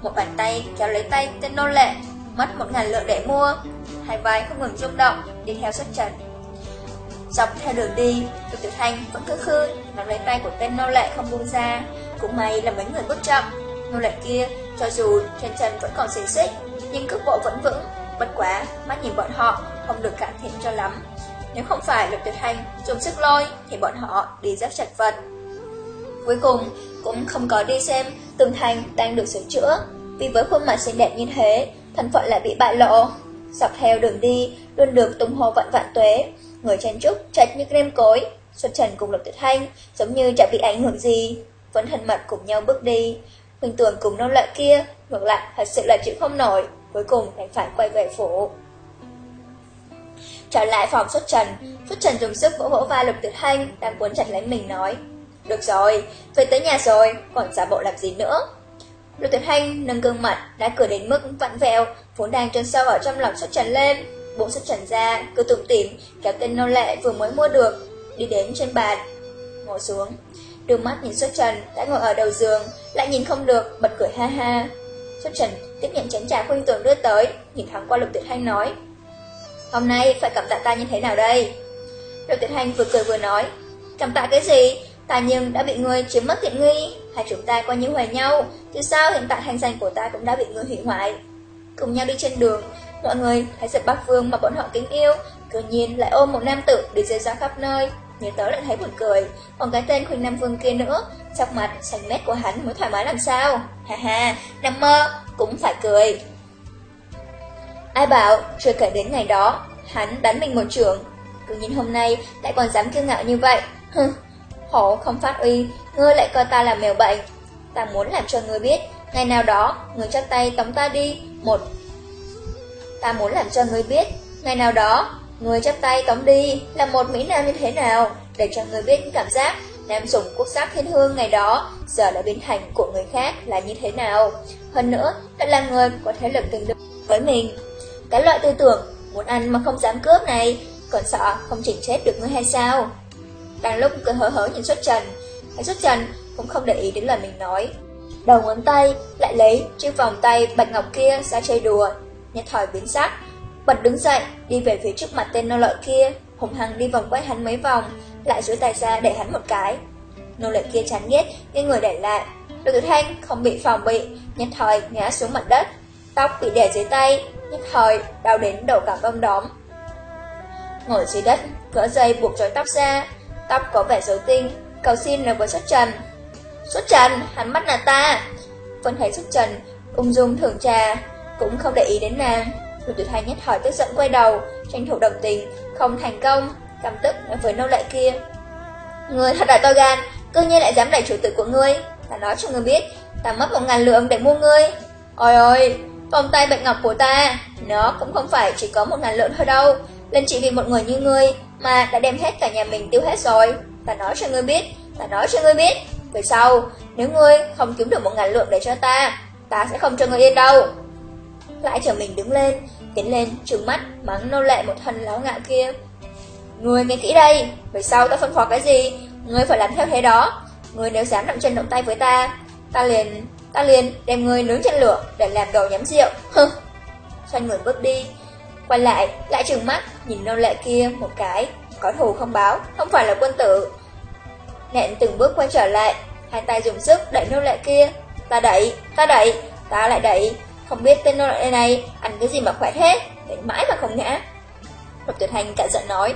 [SPEAKER 1] một bàn tay kéo lấy tay tên nô lệ, mất một ngàn lượng để mua. Hai vai không ngừng rung động, đi theo xuất trần. Dọc theo đường đi, Lục Tuyệt Thanh vẫn cứ khư, nắm lấy tay của tên nô lệ không buông ra. Cũng may là mấy người bước chậm, nô lệnh kia, cho dù trên chân vẫn còn xỉn xích, nhưng cước bộ vẫn vững. Bất quá, mắt nhìn bọn họ không được cải thiện cho lắm. Nếu không phải Lục Tuyệt Thanh dùng sức lôi, thì bọn họ đi rất chặt vật. Cuối cùng, cũng không có đi xem tường thành đang được sửa chữa, vì với khuôn mặt xinh đẹp như thế, thân phận lại bị bại lộ. Dọc theo đường đi, luôn được tung hô vạn vạn tuế, người chen trúc chặt như nêm cối, Xuân Trần cùng Lục Tuyệt Thanh giống như chẳng bị ảnh hưởng gì, vẫn thân mật cùng nhau bước đi. Huỳnh Tường cùng nông lợi kia, ngược lại thật sự là chịu không nổi, cuối cùng đành phải quay về phủ. Trở lại phòng xuất trần, xuất trần dùng sức vỗ vỗ vai Lục Tuyệt hanh đang cuốn chặt lấy mình nói. Được rồi, về tới nhà rồi, còn giả bộ làm gì nữa? Lục Tuyệt Hành nâng gương mặt đã cửa đến mức vặn vẹo, vốn đang trơn sâu ở trong lòng xuất trần lên. Bụng xuất trần ra, cứ tủm tìm kéo tên nô lệ vừa mới mua được, đi đến trên bàn, ngồi xuống. Đưa mắt nhìn xuất trần đã ngồi ở đầu giường, lại nhìn không được, bật cười ha ha. Xuất trần tiếp nhận chén trà khuyên tường đưa tới, nhìn thẳng qua Lục Tuyệt Hành nói. Hôm nay phải cảm tạ ta như thế nào đây? Lục Tuyệt Hành vừa cười vừa nói, cảm tạ cái gì? Ta nhưng đã bị người chiếm mất tiện nghi, hai chúng ta coi như hòa nhau, chứ sao hiện tại hành danh của ta cũng đã bị người hủy hoại. Cùng nhau đi trên đường, mọi người thấy giật bác Vương mà bọn họ kính yêu, cơ nhiên lại ôm một nam tử đi dây ra khắp nơi, nhưng tới lại thấy buồn cười. Còn cái tên Khuynh Nam Vương kia nữa, chọc mặt xanh mét của hắn mới thoải mái làm sao? Ha ha, nằm mơ, cũng phải cười. Ai bảo, chưa kể đến ngày đó, hắn đánh mình một trưởng. Cứ nhìn hôm nay lại còn dám kiêu ngạo như vậy. Hừ, hổ không phát uy, ngươi lại coi ta là mèo bệnh. Ta muốn làm cho ngươi biết, ngày nào đó, ngươi chắc tay tống ta đi, một. Ta muốn làm cho ngươi biết, ngày nào đó, Người chắp tay tống đi là một Mỹ Nam như thế nào, để cho người biết cảm giác Nam dùng quốc sắc thiên hương ngày đó, giờ đã biến thành của người khác là như thế nào. Hơn nữa, đã là người có thể lực tương đương với mình. Cái loại tư tưởng muốn ăn mà không dám cướp này, còn sợ không chỉnh chết được ngươi hay sao? Đang lúc cười hớ hớ nhìn xuất trần, hay xuất trần cũng không để ý đến lời mình nói. Đầu ngón tay lại lấy chiếc vòng tay bạch ngọc kia ra chơi đùa, nhất thời biến sắc, bật đứng dậy, đi về phía trước mặt tên nô lợi kia, hùng hăng đi vòng quanh hắn mấy vòng, lại duỗi tay ra để hắn một cái. Nô lệ kia chán ghét, nhưng người để lại. Lục Tử Thanh không bị phòng bị, nhất thời ngã xuống mặt đất, tóc bị để dưới tay, nhất thời đau đến đầu cả bông đóm. Ngồi dưới đất, gỡ dây buộc rối tóc ra, tóc có vẻ dấu tinh, cầu xin là với xuất trần. Xuất trần, hắn mắt là ta. Vân thấy xuất trần, ung dung thưởng trà, cũng không để ý đến nàng. Lục Tử Thanh nhất thời tức giận quay đầu, tranh thủ đồng tình, không thành công, căm tức nói với nô lệ kia. người thật là to gan, cư nhiên lại dám đẩy chủ tử của ngươi. Ta nói cho ngươi biết, ta mất một ngàn lượng để mua ngươi. Ôi ôi, vòng tay bệnh ngọc của ta, nó cũng không phải chỉ có một ngàn lượng thôi đâu. Lên chỉ vì một người như ngươi mà đã đem hết cả nhà mình tiêu hết rồi. Ta nói cho ngươi biết, ta nói cho ngươi biết. Về sau, nếu ngươi không kiếm được một ngàn lượng để cho ta, ta sẽ không cho ngươi yên đâu. Lại trở mình đứng lên, tiến lên, trừng mắt, mắng nô lệ một thân láo ngạo kia. người nghe kỹ đây, về sau ta phân phó cái gì, người phải làm theo thế đó. người nếu dám động chân động tay với ta, ta liền, ta liền đem người nướng trên lửa để làm đầu nhắm rượu. Hừ. Xoay người bước đi, quay lại, lại trừng mắt, nhìn nô lệ kia một cái, có thù không báo, không phải là quân tử. Nện từng bước quay trở lại, hai tay dùng sức đẩy nô lệ kia. Ta đẩy, ta đẩy, ta lại đẩy, không biết tên nô lệ này ăn cái gì mà khỏe thế, đánh mãi mà không ngã. Lục Tuyệt Hành cả giận nói,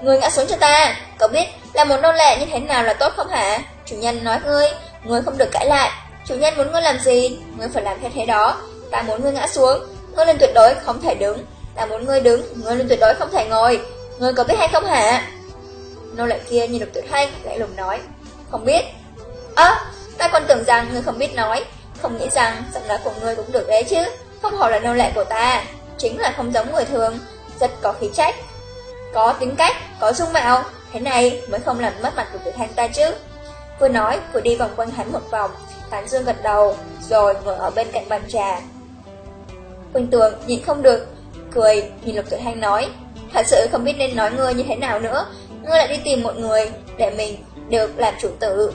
[SPEAKER 1] Ngươi ngã xuống cho ta, có biết là một nô lệ như thế nào là tốt không hả? Chủ nhân nói ngươi, ngươi không được cãi lại. Chủ nhân muốn ngươi làm gì, ngươi phải làm theo thế đó. Ta muốn ngươi ngã xuống, ngươi lên tuyệt đối không thể đứng. Ta muốn ngươi đứng, ngươi lên tuyệt đối không thể ngồi. Ngươi có biết hay không hả? Nô lệ kia nhìn lục tuyệt hành, lại lùng nói. Không biết. Ơ, ta còn tưởng rằng ngươi không biết nói. Không nghĩ rằng giọng nói của ngươi cũng được đấy chứ. Không hổ là nô lệ của ta. Chính là không giống người thường, rất có khí trách, có tính cách, có dung mạo, thế này mới không làm mất mặt của tử thanh ta chứ. Vừa nói, vừa đi vòng quanh hắn một vòng, Tán Dương gật đầu, rồi ngồi ở bên cạnh bàn trà. Quỳnh Tường nhìn không được, cười, nhìn Lục Tử Thanh nói, thật sự không biết nên nói ngươi như thế nào nữa, ngươi lại đi tìm một người, để mình được làm chủ tử.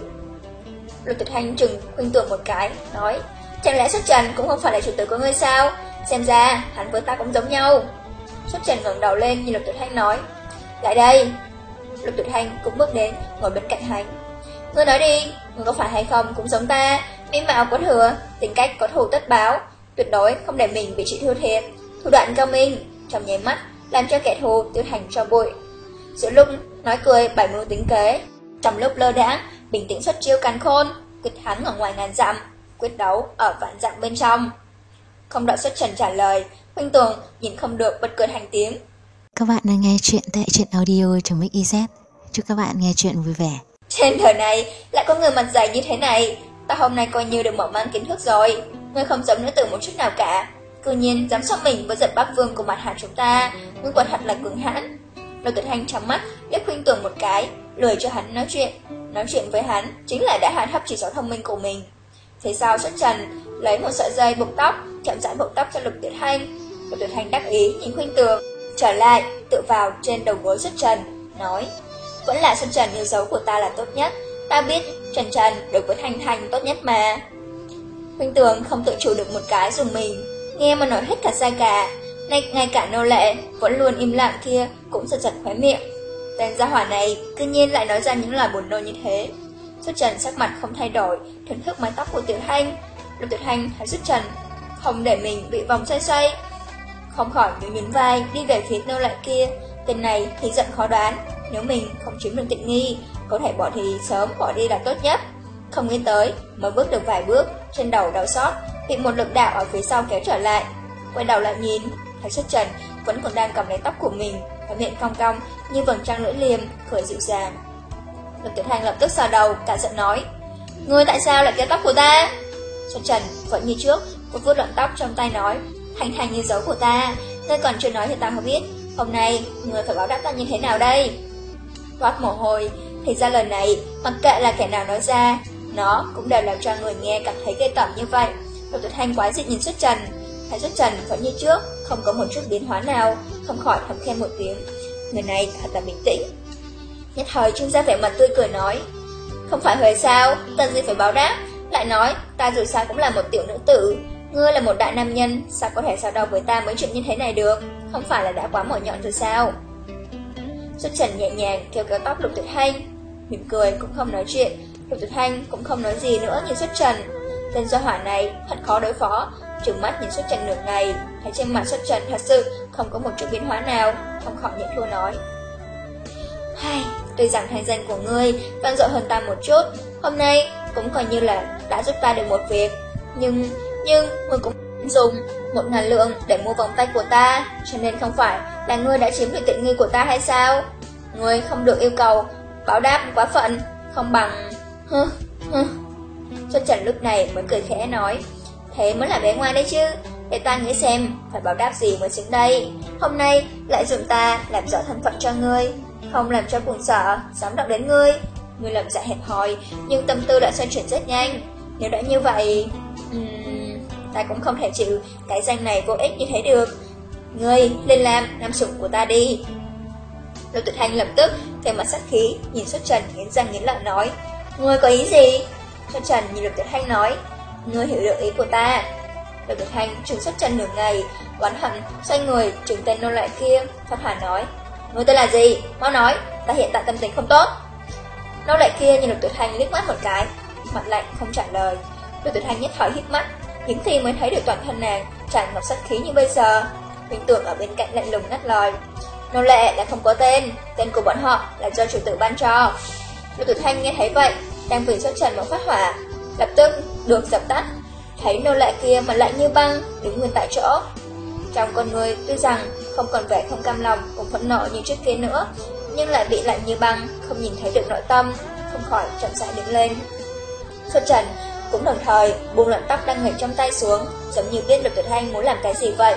[SPEAKER 1] Lục Tuyệt Hành trừng khuyên tưởng một cái, nói, chẳng lẽ xuất trần cũng không phải là chủ tử của ngươi sao? Xem ra, hắn với ta cũng giống nhau. Xuất Trần ngẩng đầu lên nhìn Lục Tuyệt Hành nói Lại đây. Lục Tuyệt Hành cũng bước đến ngồi bên cạnh hắn. Ngươi nói đi, ngươi có phải hay không cũng giống ta? Mỹ mạo có thừa, tính cách có thù tất báo Tuyệt đối không để mình bị chịu thua thiệt. Thủ đoạn cao minh, trong nháy mắt Làm cho kẻ thù tiêu thành cho bụi. Giữa lúc nói cười bảy mưu tính kế Trong lúc lơ đãng bình tĩnh xuất chiêu càn khôn Quyết hắn ở ngoài ngàn dặm Quyết đấu ở vạn dặm bên trong Không đợi xuất trần trả lời Huynh Tường nhìn không được bật cười thành tiếng.
[SPEAKER 2] Các bạn đang nghe chuyện tại truyện audio trong Mix Chúc các bạn nghe chuyện vui vẻ.
[SPEAKER 1] Trên đời này lại có người mặt dày như thế này. Ta hôm nay coi như được mở mang kiến thức rồi. Người không giống nữ tử một chút nào cả. Cư nhiên dám xông mình với giật bác vương của mặt hạ chúng ta. Ngươi quả thật là cứng hãn. Lôi tử thanh trong mắt liếc Huynh Tường một cái, lười cho hắn nói chuyện. Nói chuyện với hắn chính là đã hạn hấp chỉ số thông minh của mình. Thế sao xuất trần lấy một sợi dây buộc tóc, chậm rãi buộc tóc cho Lục Tuyệt hành. Lục Tuyệt Hành đắc ý nhìn khuyên Tường, trở lại, tự vào trên đầu gối xuất trần, nói Vẫn là xuất trần yêu dấu của ta là tốt nhất, ta biết Trần Trần đối với Thanh Thanh tốt nhất mà. khuyên Tường không tự chủ được một cái dùng mình, nghe mà nói hết cả sai cả, ngay, ngay cả nô lệ vẫn luôn im lặng kia cũng giật giật khóe miệng. Tên gia hỏa này tự nhiên lại nói ra những lời buồn nôn như thế. Xuất Trần sắc mặt không thay đổi, thưởng thức mái tóc của Tiểu Thanh. Lục Tiểu Thanh thấy Xuất Trần không để mình bị vòng xoay xoay, không khỏi nhún nhún vai đi về phía nô lại kia. Tên này thì giận khó đoán, nếu mình không chiếm được tiện nghi, có thể bỏ thì sớm bỏ đi là tốt nhất. Không nghĩ tới, mới bước được vài bước, trên đầu đau xót, bị một lực đạo ở phía sau kéo trở lại. Quay đầu lại nhìn, thấy xuất trần vẫn còn đang cầm lấy tóc của mình, và miệng cong cong như vầng trăng lưỡi liềm, cười dịu dàng. Lục Tiểu Thanh lập tức sờ đầu, cả giận nói, Ngươi tại sao lại kéo tóc của ta? Xuân trần vẫn như trước, cô vuốt đoạn tóc trong tay nói, Hành hành như dấu của ta, ngươi còn chưa nói thì ta không biết, hôm nay ngươi phải báo đáp ta như thế nào đây? Toát mồ hôi, thì ra lời này, mặc kệ là kẻ nào nói ra, nó cũng đều làm cho người nghe cảm thấy ghê tởm như vậy. Lục Tiểu Thanh quái dị nhìn xuất trần, Thái xuất trần vẫn như trước, không có một chút biến hóa nào, không khỏi thầm khen một tiếng. Người này thật là bình tĩnh. Nhất thời trương gia vẻ mặt tươi cười nói, không phải huề sao, cần gì phải báo đáp, lại nói, ta dù sao cũng là một tiểu nữ tử, ngươi là một đại nam nhân, sao có thể sao đau với ta mấy chuyện như thế này được, không phải là đã quá mỏi nhọn rồi sao? Xuất trần nhẹ nhàng kéo kéo tóc lục tuyệt hành, mỉm cười cũng không nói chuyện, lục tuyệt hành cũng không nói gì nữa như xuất trần. Tên do hỏa này thật khó đối phó, trừng mắt nhìn xuất trần nửa ngày, thấy trên mặt xuất trần thật sự không có một chút biến hóa nào, không khỏi nhận thua nói. Hay, tuy rằng thanh danh của ngươi vang dội hơn ta một chút, hôm nay cũng coi như là đã giúp ta được một việc, nhưng, nhưng ngươi cũng dùng một ngàn lượng để mua vòng tay của ta, cho nên không phải là ngươi đã chiếm được tiện nghi của ta hay sao? Ngươi không được yêu cầu, báo đáp quá phận, không bằng... Hừ, hừ. Xuất Trần lúc này mới cười khẽ nói, thế mới là bé ngoan đấy chứ, để ta nghĩ xem, phải báo đáp gì mới xứng đây. Hôm nay lại dùng ta làm rõ thân phận cho ngươi, không làm cho cùng sợ, dám động đến ngươi. Ngươi làm dạ hẹp hòi, nhưng tâm tư đã xoay chuyển rất nhanh. Nếu đã như vậy, um, ta cũng không thể chịu cái danh này vô ích như thế được. Ngươi lên làm nam sủng của ta đi. Lô Tuyệt Hành lập tức Theo mặt sắc khí, nhìn xuất trần nghiến răng nghiến lợi nói, Ngươi có ý gì? Xuất trần nhìn Lục Tuyệt Hành nói, Ngươi hiểu được ý của ta. Lục Tuyệt Hành trừng xuất chân nửa ngày, oán hận, xoay người, trừng tên nô lại kia, phát hỏa nói, Ngươi tên là gì? Mau nói, ta hiện tại tâm tình không tốt. Nô lại kia nhìn Lục Tuyệt Hành liếc mắt một cái, mặt lạnh không trả lời. Lục Tuyệt Hành nhất thời hít mắt, hiếm khi mới thấy được toàn thân nàng tràn ngập sát khí như bây giờ. Huynh tưởng ở bên cạnh lạnh lùng ngắt lời. Nô lệ là không có tên, tên của bọn họ là do chủ tử ban cho. Lục Tuyệt Hành nghe thấy vậy, đang vừa xuất trần một phát hỏa, lập tức được dập tắt. Thấy nô lệ kia mà lại như băng, đứng nguyên tại chỗ. Trong con người tuy rằng không còn vẻ không cam lòng cùng phẫn nộ như trước kia nữa, nhưng lại bị lạnh như băng, không nhìn thấy được nội tâm, không khỏi chậm rãi đứng lên. Xuất Trần cũng đồng thời buông lọn tóc đang nghịch trong tay xuống, giống như biết Lục Tuyệt Hành muốn làm cái gì vậy.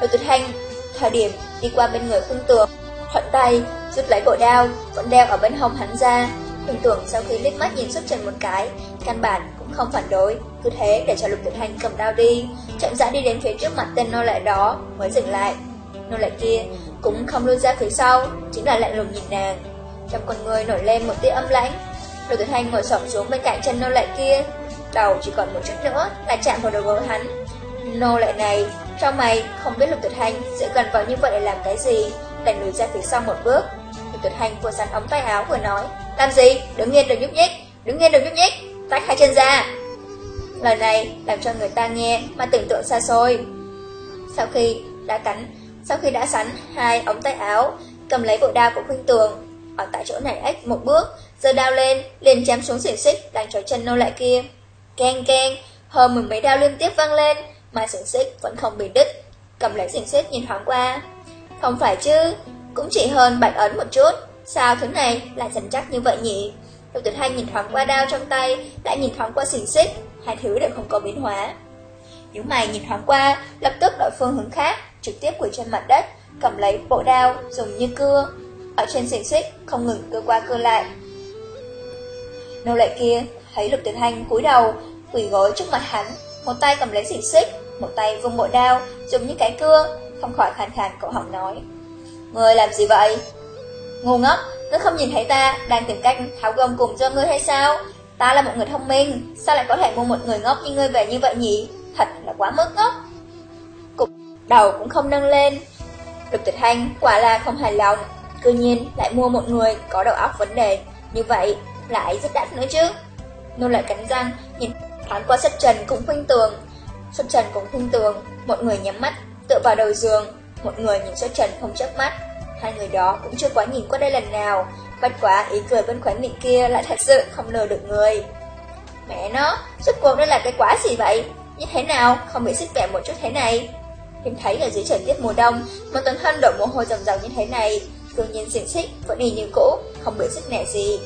[SPEAKER 1] Lục Tuyệt Hành thời điểm đi qua bên người khung tường, thuận tay rút lấy bộ đao, vẫn đeo ở bên hông hắn ra. Khung tưởng sau khi liếc mắt nhìn xuất Trần một cái, căn bản cũng không phản đối, cứ thế để cho Lục Tuyệt Hành cầm đao đi, chậm rãi đi đến phía trước mặt tên nô lệ đó mới dừng lại. Nô lệ kia cũng không lui ra phía sau, chính là lạnh lùng nhìn nàng. Trong con người nổi lên một tia âm lãnh. Lục Tuyệt Hành ngồi xổm xuống bên cạnh chân nô lệ kia, đầu chỉ còn một chút nữa là chạm vào đầu gối hắn. Nô lệ này, trong mày không biết Lục Tuyệt Hành sẽ gần vào như vậy để làm cái gì, đành lùi ra phía sau một bước. Lục Tuyệt Hành vừa sắn ống tay áo vừa nói, làm gì, đứng yên đừng nhúc nhích, đứng yên đừng nhúc nhích, tách hai chân ra. Lời này làm cho người ta nghe mà tưởng tượng xa xôi. Sau khi đã cắn, sau khi đã sắn hai ống tay áo, cầm lấy bộ đao của khuynh tường, ở tại chỗ này ếch một bước, giờ đao lên, liền chém xuống xiển xích đang trói chân nô lại kia. Keng keng, hơn mười mấy đao liên tiếp văng lên, mà xiển xích vẫn không bị đứt. Cầm lấy xiển xích nhìn thoáng qua. Không phải chứ, cũng chỉ hơn bạch ấn một chút, sao thứ này lại dành chắc như vậy nhỉ? Lục tuyệt hành nhìn thoáng qua đao trong tay, lại nhìn thoáng qua xiển xích, hai thứ đều không có biến hóa. Nếu mày nhìn thoáng qua, lập tức đổi phương hướng khác, trực tiếp quỳ trên mặt đất, cầm lấy bộ đao, dùng như cưa. Ở trên xiển xích, không ngừng cưa qua cưa lại. Nô lệ kia, thấy lục tuyệt hành cúi đầu, quỳ gối trước mặt hắn, một tay cầm lấy xiển xích, một tay vung bộ đao, dùng như cái cưa, không khỏi khàn khàn cậu họng nói. Người làm gì vậy? Ngu ngốc, ngươi không nhìn thấy ta đang tìm cách tháo gom cùng cho ngươi hay sao? Ta là một người thông minh, sao lại có thể mua một người ngốc như ngươi về như vậy nhỉ? Thật là quá mức ngốc. Cục đầu cũng không nâng lên. Lục Tịch hành quả là không hài lòng, cư nhiên lại mua một người có đầu óc vấn đề, như vậy lại rất đắt nữa chứ. Nô lại cắn răng, nhìn thoáng qua xuất trần cũng khuynh tường. Xuất trần cũng khuynh tường, một người nhắm mắt, tựa vào đầu giường, một người nhìn xuất trần không chớp mắt. Hai người đó cũng chưa quá nhìn qua đây lần nào, bất quá ý cười bên khóe miệng kia lại thật sự không lừa được người. Mẹ nó, suốt cuộc đây là cái quá gì vậy? Như thế nào, không bị xích vẹo một chút thế này? Hiếm thấy ở dưới trời tiết mùa đông, một tuần thân đổ mồ hôi ròng ròng như thế này, cương nhiên xịn xích vẫn đi như cũ, không bị xích nẻ gì.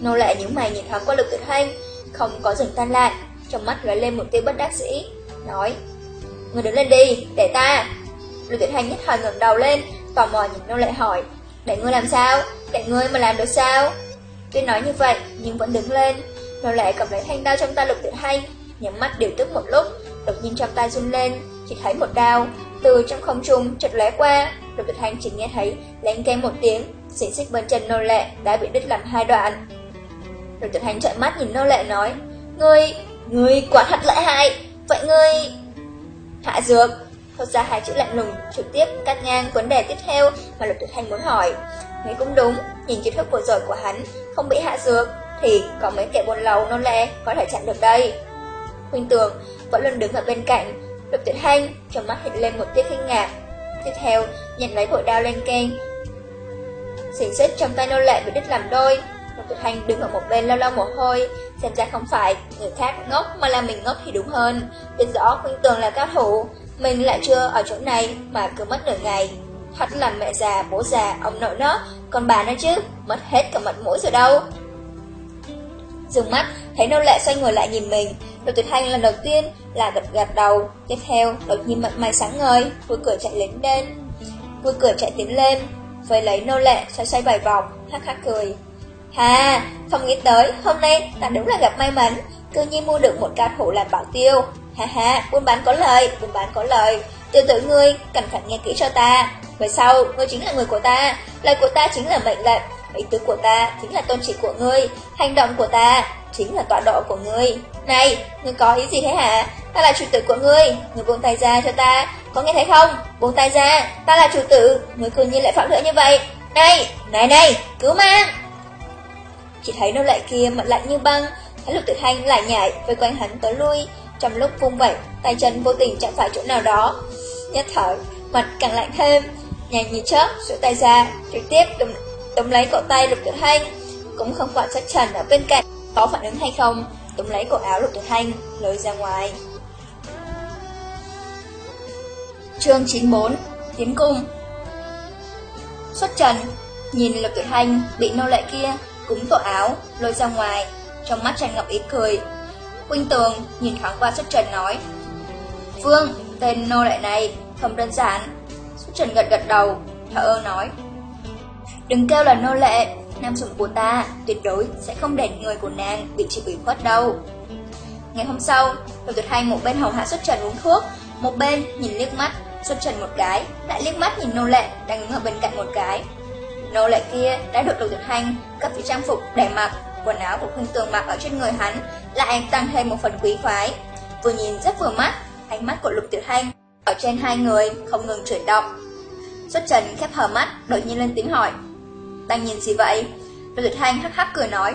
[SPEAKER 1] Nô lệ những mày nhìn thoáng qua lục tuyệt thanh, không có dừng tan lại, trong mắt lóe lên một tia bất đắc sĩ, nói Người đứng lên đi, để ta. Lục tuyệt thanh nhất thời ngẩng đầu lên, tò mò nhìn nô lệ hỏi, để ngươi làm sao? Để ngươi mà làm được sao? Tuy nói như vậy, nhưng vẫn đứng lên. Nô lệ cầm lấy thanh đao trong tay lục tuyệt thanh, nhắm mắt điều tức một lúc, đột nhiên trong tay run lên, chỉ thấy một đao từ trong không trung chợt lóe qua, Lục Tuyệt Hành chỉ nghe thấy lén kém một tiếng, xiển xích bên chân nô lệ đã bị đứt làm hai đoạn. Lục Tuyệt Hành trợn mắt nhìn nô lệ nói, ngươi, ngươi quả thật lợi hại, vậy ngươi hạ dược. Thốt ra hai chữ lạnh lùng trực tiếp cắt ngang vấn đề tiếp theo mà Lục Tuyệt Hành muốn hỏi. Nghĩ cũng đúng, nhìn kiến thức vừa rồi của hắn không bị hạ dược thì có mấy kẻ buôn lầu nô lệ có thể chặn được đây. Huynh Tường vẫn luôn đứng ở bên cạnh, Lục Tuyệt Hành trong mắt hiện lên một tia kinh ngạc. Tiếp theo, nhận lấy bội đao lên keng. Xỉn xích trong tay nô lệ bị đứt làm đôi. Lục Tuyệt Hành đứng ở một bên lau lau mồ hôi, xem ra không phải người khác ngốc mà là mình ngốc thì đúng hơn. Biết rõ Huynh Tường là cao thủ, mình lại chưa ở chỗ này mà cứ mất nửa ngày. Thật là mẹ già, bố già, ông nội nó, còn bà nó chứ, mất hết cả mặt mũi rồi đâu. Dừng mắt, thấy nô lệ xoay người lại nhìn mình, Lục Tuyệt Hành lần đầu tiên là gật gật đầu, tiếp theo đột nhiên mặt mày sáng ngời, vui cười chạy lên lên. Vui cười chạy tiến lên, với lấy nô lệ xoay xoay vài vòng, hắc hắc cười. Hà, không nghĩ tới, hôm nay ta đúng là gặp may mắn, cư nhiên mua được một ca thủ làm bảo tiêu. Ha ha, buôn bán có lời, buôn bán có lời. Tiểu tử ngươi, cẩn thận nghe kỹ cho ta. Về sau, ngươi chính là người của ta, lời của ta chính là mệnh lệnh, ý tứ của ta chính là tôn trị của ngươi, hành động của ta chính là tọa độ của ngươi. Này, ngươi có ý gì thế hả? Ta là chủ tử của ngươi, ngươi buông tay ra cho ta, có nghe thấy không? Buông tay ra, ta là chủ tử, ngươi cường nhiên lại phạm lỗi như vậy. Này, này này, cứu mang! Chỉ thấy nô lệ kia mặt lạnh như băng, thấy lục tự thanh lại nhảy vây quanh hắn tới lui, trong lúc vung vẩy, tay chân vô tình chạm phải chỗ nào đó. Nhất thở, mặt càng lạnh thêm, nhanh như chớp, sửa tay ra, trực tiếp tống lấy cổ tay lục tuyệt thanh, cũng không quản sát trần ở bên cạnh, có phản ứng hay không, túm lấy cổ áo lục tuyệt thanh, lôi ra ngoài. chương 94 Tiến cung Xuất trần, nhìn lục tuyệt thanh bị nô lệ kia cúng tổ áo, lôi ra ngoài, trong mắt tràn ngập ý cười. Huynh Tường nhìn thoáng qua xuất trần nói Vương, tên nô lệ này không đơn giản. Xuất trần gật gật đầu, thở ơ nói Đừng kêu là nô lệ, nam sủng của ta tuyệt đối sẽ không để người của nàng bị chịu ủy khuất đâu. Ngày hôm sau, Lục Tuyệt Hành một bên hầu hạ xuất trần uống thuốc, một bên nhìn liếc mắt xuất trần một cái, lại liếc mắt nhìn nô lệ đang đứng ở bên cạnh một cái. Nô lệ kia đã được Lục Tuyệt Hành cấp những trang phục để mặc, quần áo của Khuynh Tường mặc ở trên người hắn lại tăng thêm một phần quý phái. Vừa nhìn rất vừa mắt, ánh mắt của Lục Tiểu Thanh ở trên hai người không ngừng chuyển động. Xuất Trần khép hờ mắt, đột nhiên lên tiếng hỏi: đang nhìn gì vậy? Lục Tiểu Thanh hắc hắc cười nói,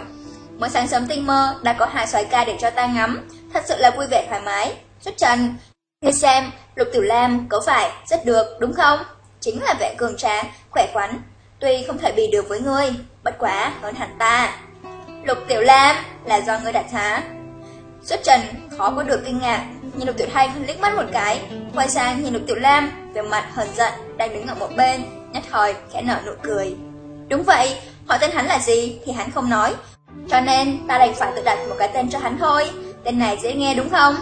[SPEAKER 1] mới sáng sớm tinh mơ đã có hai xoái ca để cho ta ngắm, thật sự là vui vẻ thoải mái. Xuất trần, ngươi xem, Lục Tiểu Lam có phải rất được đúng không? Chính là vẻ cường tráng, khỏe khoắn, tuy không thể bị được với ngươi, bất quá hơn hẳn ta. Lục Tiểu Lam là do ngươi đặt hả? Xuất Trần khó có được kinh ngạc, nhìn Lục Tiểu Thanh liếc mắt một cái, quay sang nhìn Lục Tiểu Lam, về mặt hờn giận đang đứng ở một bên, nhất thời khẽ nở nụ cười. Đúng vậy, họ tên hắn là gì thì hắn không nói. Cho nên ta đành phải tự đặt một cái tên cho hắn thôi. Tên này dễ nghe đúng không?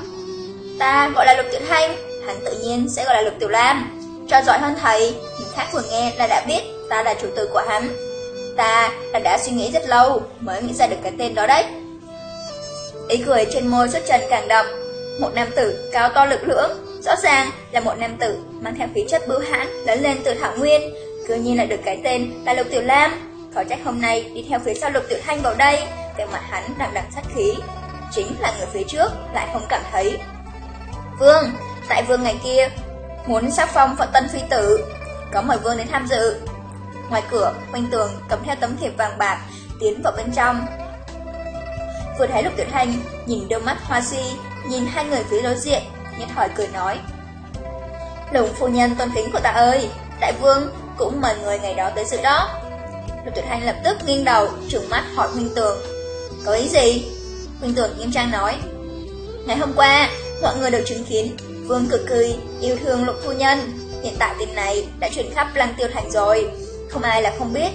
[SPEAKER 1] Ta gọi là Lục Tiểu Thanh, hắn tự nhiên sẽ gọi là Lục Tiểu Lam. Cho giỏi hơn thầy, người khác vừa nghe là đã biết ta là chủ tử của hắn. Ta là đã suy nghĩ rất lâu mới nghĩ ra được cái tên đó đấy. Ý cười trên môi xuất trần càng đậm. Một nam tử cao to lực lưỡng, rõ ràng là một nam tử mang theo khí chất bưu hãn lớn lên từ Thảo Nguyên, cứ nhiên lại được cái tên là Lục Tiểu Lam. Khó trách hôm nay đi theo phía sau Lục Tiểu Thanh vào đây, vẻ mặt hắn đằng đằng sát khí. Chính là người phía trước lại không cảm thấy. Vương, tại vương ngày kia, muốn sắc phong phận tân phi tử, có mời vương đến tham dự. Ngoài cửa, quanh Tường cầm theo tấm thiệp vàng bạc, tiến vào bên trong. Vừa thấy Lục Tiểu Thanh, nhìn đôi mắt hoa si, nhìn hai người phía đối diện, nhất hỏi cười nói. Lục phu nhân tôn kính của ta ơi, đại vương, cũng mời người ngày đó tới dự đó. Lục Tuyệt Hành lập tức nghiêng đầu, trừng mắt hỏi Huynh Tường. Có ý gì? Huynh Tường nghiêm trang nói. Ngày hôm qua, mọi người đều chứng kiến Vương cực kỳ yêu thương Lục Phu Nhân. Hiện tại tin này đã truyền khắp Lăng Tiêu Thành rồi. Không ai là không biết.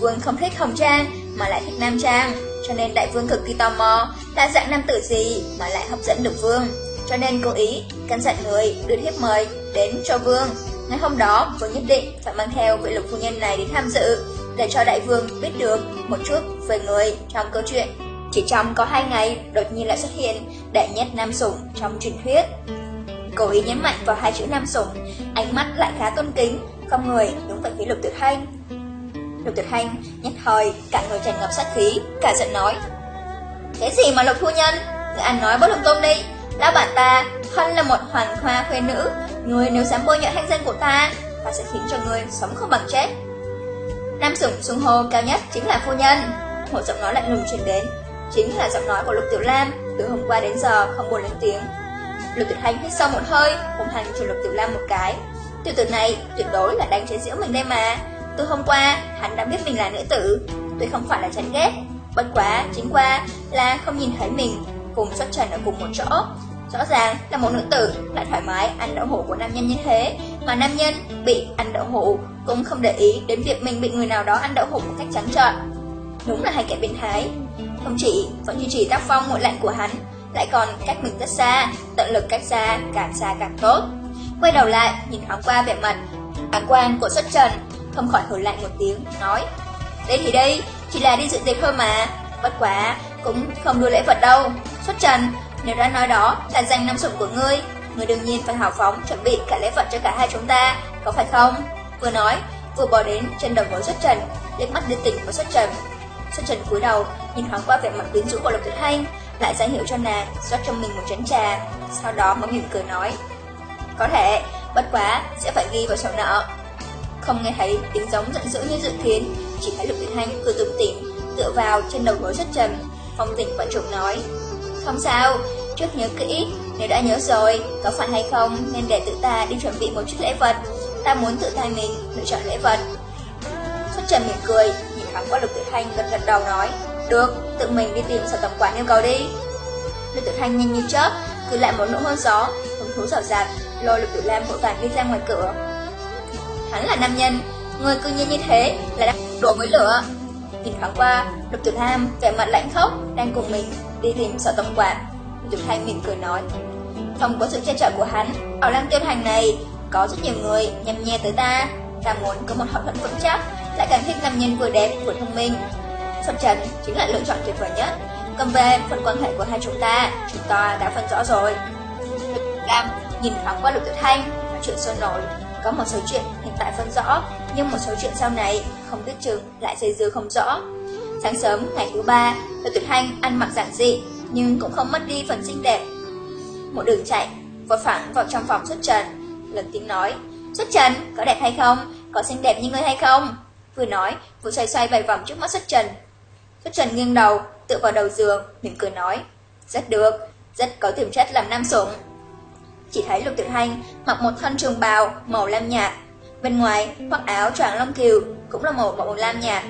[SPEAKER 1] Vương không thích Hồng Trang mà lại thích Nam Trang. Cho nên đại vương cực kỳ tò mò là dạng nam tử gì mà lại hấp dẫn được vương. Cho nên cố ý căn dặn người đưa thiếp mời đến cho vương. Ngày hôm đó, vương nhất định phải mang theo vị lục phu nhân này đến tham dự để cho đại vương biết được một chút về người trong câu chuyện. Chỉ trong có hai ngày, đột nhiên lại xuất hiện đệ nhất nam sủng trong truyền thuyết. Cố ý nhấn mạnh vào hai chữ nam sủng, ánh mắt lại khá tôn kính, không người đúng vào phía lục tuyệt thanh. Lục tuyệt thanh nhất thời cả người tràn ngập sát khí, cả giận nói: "Cái gì mà lục phu nhân, người ăn nói bất lục tung đi, lão bản ta thân là một hoàng hoa khuê nữ, người nếu dám bôi nhọ thanh danh của ta, ta sẽ khiến cho người sống không bằng chết." Nam sủng xung hô cao nhất chính là phu nhân. Một giọng nói lạnh lùng truyền đến, chính là giọng nói của Lục Tiểu Lam, từ hôm qua đến giờ không buồn lên tiếng. Lục Tuyệt Hành hít sâu một hơi, hùng hành cho Lục Tiểu Lam một cái. Tiểu tử này tuyệt đối là đang chế giễu mình đây mà. Từ hôm qua, hắn đã biết mình là nữ tử, tuy không phải là chán ghét, bất quá chính qua là không nhìn thấy mình cùng xuất trần ở cùng một chỗ. Rõ ràng là một nữ tử lại thoải mái ăn đậu hũ của nam nhân như thế, mà nam nhân bị ăn đậu hũ cũng không để ý đến việc mình bị người nào đó ăn đậu hũ một cách trắng trợn. Đúng là hai kẻ biến thái. Không chỉ vẫn duy trì tác phong nguội lạnh của hắn, lại còn cách mình rất xa, tận lực cách xa, càng xa càng tốt. Quay đầu lại, nhìn thoáng qua vẻ mặt, ánh quan của xuất trần, không khỏi hừ lạnh một tiếng, nói Đây thì đây, chỉ là đi dự tiệc thôi mà, bất quá, cũng không đưa lễ vật đâu. Xuất trần, nếu đã nói đó là danh năm sủng của ngươi, ngươi đương nhiên phải hào phóng chuẩn bị cả lễ vật cho cả hai chúng ta, có phải không? Vừa nói, vừa bò đến trên đầu với xuất trần, liếc mắt đi tình của xuất trần. Xuất trần cúi đầu, nhìn thoáng qua vẻ mặt biến rũ của Lục Tuyệt Thanh, lại ra hiệu cho nàng rót cho mình một chén trà, sau đó mới mỉm cười nói. Có thể, bất quá sẽ phải ghi vào sổ nợ. Không nghe thấy tiếng giống giận dữ như dự kiến, chỉ thấy Lục Tuyệt Thanh cười tưởng tỉm tựa vào trên đầu gối xuất trần, phong tình vận trụng nói. Không sao, trước nhớ kỹ, nếu đã nhớ rồi, có phải hay không nên để tự ta đi chuẩn bị một chút lễ vật. Ta muốn tự tay mình lựa chọn lễ vật. Xuất trần mỉm cười, nhìn thẳng qua lục tuyệt thanh gật gật đầu nói, được, tự mình đi tìm sở tổng quản yêu cầu đi. Lục tuyệt thanh nhanh như chớp, cứ lại một nỗ hôn gió, hứng thú dạo dạt, lôi lục tự lam vội vàng đi ra ngoài cửa. Hắn là nam nhân, người cư nhiên như thế là đang đổ với lửa. Nhìn thoáng qua, lục tự lam vẻ mặt lạnh khốc, đang cùng mình đi tìm sở tổng quản. Lục Thanh mỉm cười nói, không có sự che chở của hắn, ở lăng tiêu thành này có rất nhiều người nhằm nhe tới ta, ta muốn có một hậu thuẫn vững chắc, lại càng thích nam nhân vừa đẹp vừa thông minh. Xuất Trần chính là lựa chọn tuyệt vời nhất. cầm về phần quan hệ của hai chúng ta, chúng ta đã phân rõ rồi. Lục Lam nhìn thoáng qua Lục Tuyệt Thanh, nói chuyện sôi nổi. Có một số chuyện hiện tại phân rõ, nhưng một số chuyện sau này không biết chừng lại dây dưa không rõ. Sáng sớm ngày thứ ba, Lục Tuyệt Thanh ăn mặc giản dị, nhưng cũng không mất đi phần xinh đẹp. Một đường chạy, vội phẳng vào trong phòng xuất trần, lần tiếng nói, xuất trần, có đẹp hay không? Có xinh đẹp như ngươi hay không? Vừa nói, vừa xoay xoay vài vòng trước mắt xuất trần. Xuất trần nghiêng đầu, tựa vào đầu giường, mỉm cười nói, rất được, rất có tiềm chất làm nam sủng. Chỉ thấy lục tiểu hành mặc một thân trường bào màu lam nhạt, bên ngoài khoác áo choàng lông kiều cũng là màu màu lam nhạt.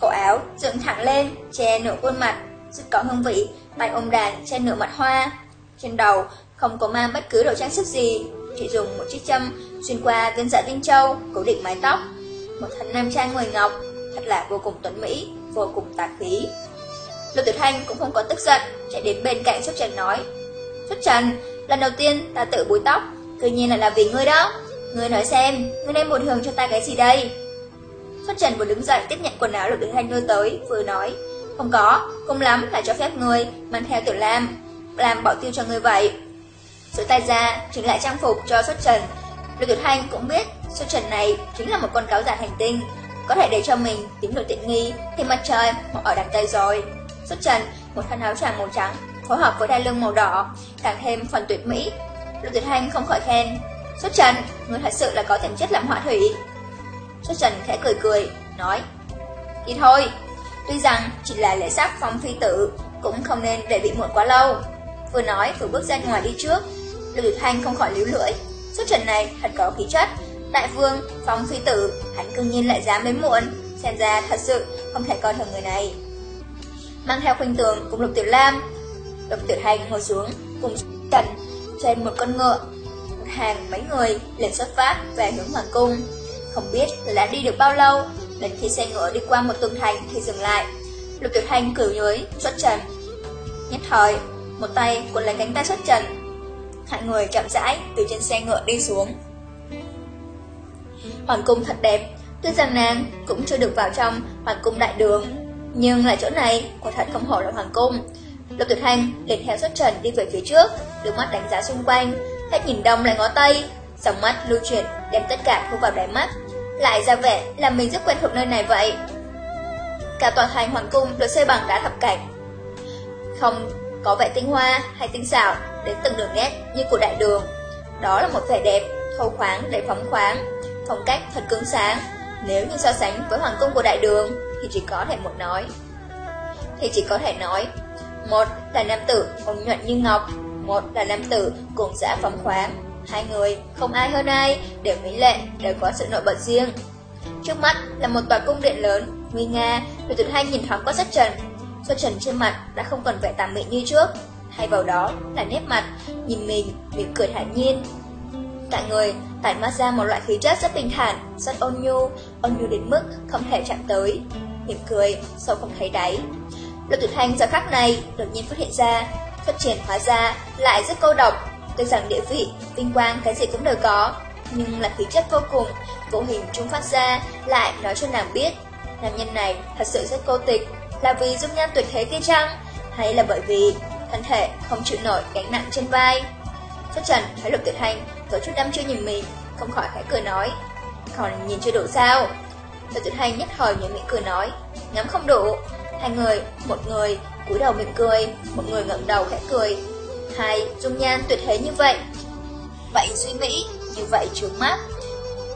[SPEAKER 1] Cổ áo dựng thẳng lên, che nửa khuôn mặt, rất có hương vị, tay ôm đàn che nửa mặt hoa. Trên đầu không có mang bất cứ đồ trang sức gì, chỉ dùng một chiếc châm xuyên qua viên dạ Vinh châu, cố định mái tóc. Một thân nam trang ngồi ngọc, thật là vô cùng tuấn mỹ, vô cùng tà khí. Lục Tiểu Thanh cũng không có tức giận, chạy đến bên cạnh Xuất Trần nói. Xuất Trần, lần đầu tiên ta tự búi tóc, tự nhiên là là vì ngươi đó. Ngươi nói xem, ngươi nên bồi thường cho ta cái gì đây? Xuất Trần vừa đứng dậy tiếp nhận quần áo được Tử Thanh đưa tới, vừa nói. Không có, không lắm là cho phép người mang theo tiểu lam, làm bảo tiêu cho người vậy. Sự tay ra, chỉnh lại trang phục cho xuất trần. Lục Tiểu Thanh cũng biết xuất trần này chính là một con cáo giả hành tinh. Có thể để cho mình tính được tiện nghi thì mặt trời một ở đằng Tây rồi. Xuất trần, một thân áo tràng màu trắng, phối hợp với đai lưng màu đỏ, càng thêm phần tuyệt mỹ. Lục tuyệt Thanh không khỏi khen. Xuất trần, người thật sự là có tiềm chất làm họa thủy. Xuất trần khẽ cười cười, nói Đi thôi, Tuy rằng chỉ là lễ sắc phong phi tử, cũng không nên để bị muộn quá lâu. Vừa nói vừa bước ra ngoài đi trước, lục tuyệt Thanh không khỏi líu lưỡi. Xuất trần này thật có khí chất, Đại vương, phong phi tử, hắn cương nhiên lại dám đến muộn, xem ra thật sự không thể coi thường người này. Mang theo khuynh tường cùng Lục Tiểu Lam, Lục Tiểu Hành ngồi xuống cùng Trần trên một con ngựa. Một hàng mấy người liền xuất phát về hướng hoàng cung. Không biết là đã đi được bao lâu, đến khi xe ngựa đi qua một tường thành thì dừng lại. Lục Tiểu Hành cử dưới xuất trần. Nhất thời, một tay cuốn lấy cánh tay xuất trần. hạng người chậm rãi từ trên xe ngựa đi xuống. Hoàng cung thật đẹp, tuy rằng nàng cũng chưa được vào trong hoàng cung đại đường, nhưng lại chỗ này quả thật không hổ là hoàng cung. Lục Tuyệt Hành liền theo xuất trần đi về phía trước, đưa mắt đánh giá xung quanh, hết nhìn đông lại ngó tây, dòng mắt lưu chuyển đem tất cả thu vào đáy mắt, lại ra vẻ là mình rất quen thuộc nơi này vậy. Cả tòa thành hoàng cung được xây bằng đá thập cảnh, không có vẻ tinh hoa hay tinh xảo đến từng đường nét như của đại đường. Đó là một vẻ đẹp, thô khoáng đầy phóng khoáng, phong cách thật cứng sáng. Nếu như so sánh với hoàng cung của đại đường thì chỉ có thể một nói. Thì chỉ có thể nói, một là nam tử ôn nhuận như ngọc, một là nam tử cùng dã phóng khoáng. Hai người, không ai hơn ai, đều mỹ lệ, đều có sự nổi bật riêng. Trước mắt là một tòa cung điện lớn, nguy nga, rồi tuyệt hai nhìn thoáng qua sắc trần. Sắc trần trên mặt đã không còn vẻ tạm mị như trước, hay vào đó là nét mặt, nhìn mình, mỉm cười thản nhiên. Cả người tản mắt ra một loại khí chất rất bình thản, rất ôn nhu, ôn nhu đến mức không thể chạm tới. Mỉm cười, sâu không thấy đáy. Lục Tuyệt Thanh giờ khắc này đột nhiên phát hiện ra, phát triển hóa ra lại rất cô độc. Tuy rằng địa vị, vinh quang cái gì cũng đều có, nhưng là khí chất vô cùng, vô hình trung phát ra lại nói cho nàng biết. Nam nhân này thật sự rất cô tịch, là vì dung nhan tuyệt thế kia chăng? Hay là bởi vì thân thể không chịu nổi gánh nặng trên vai? Xuất trần thấy Lục Tuyệt Thanh có chút đăm chưa nhìn mình, không khỏi khẽ cười nói. Còn nhìn chưa đủ sao? Lục Tuyệt Thanh nhất thời những miệng cười nói, ngắm không đủ. Hai người, một người cúi đầu mỉm cười, một người ngẩng đầu khẽ cười. Hai dung nhan tuyệt thế như vậy. Vậy suy nghĩ, như vậy trướng mắt.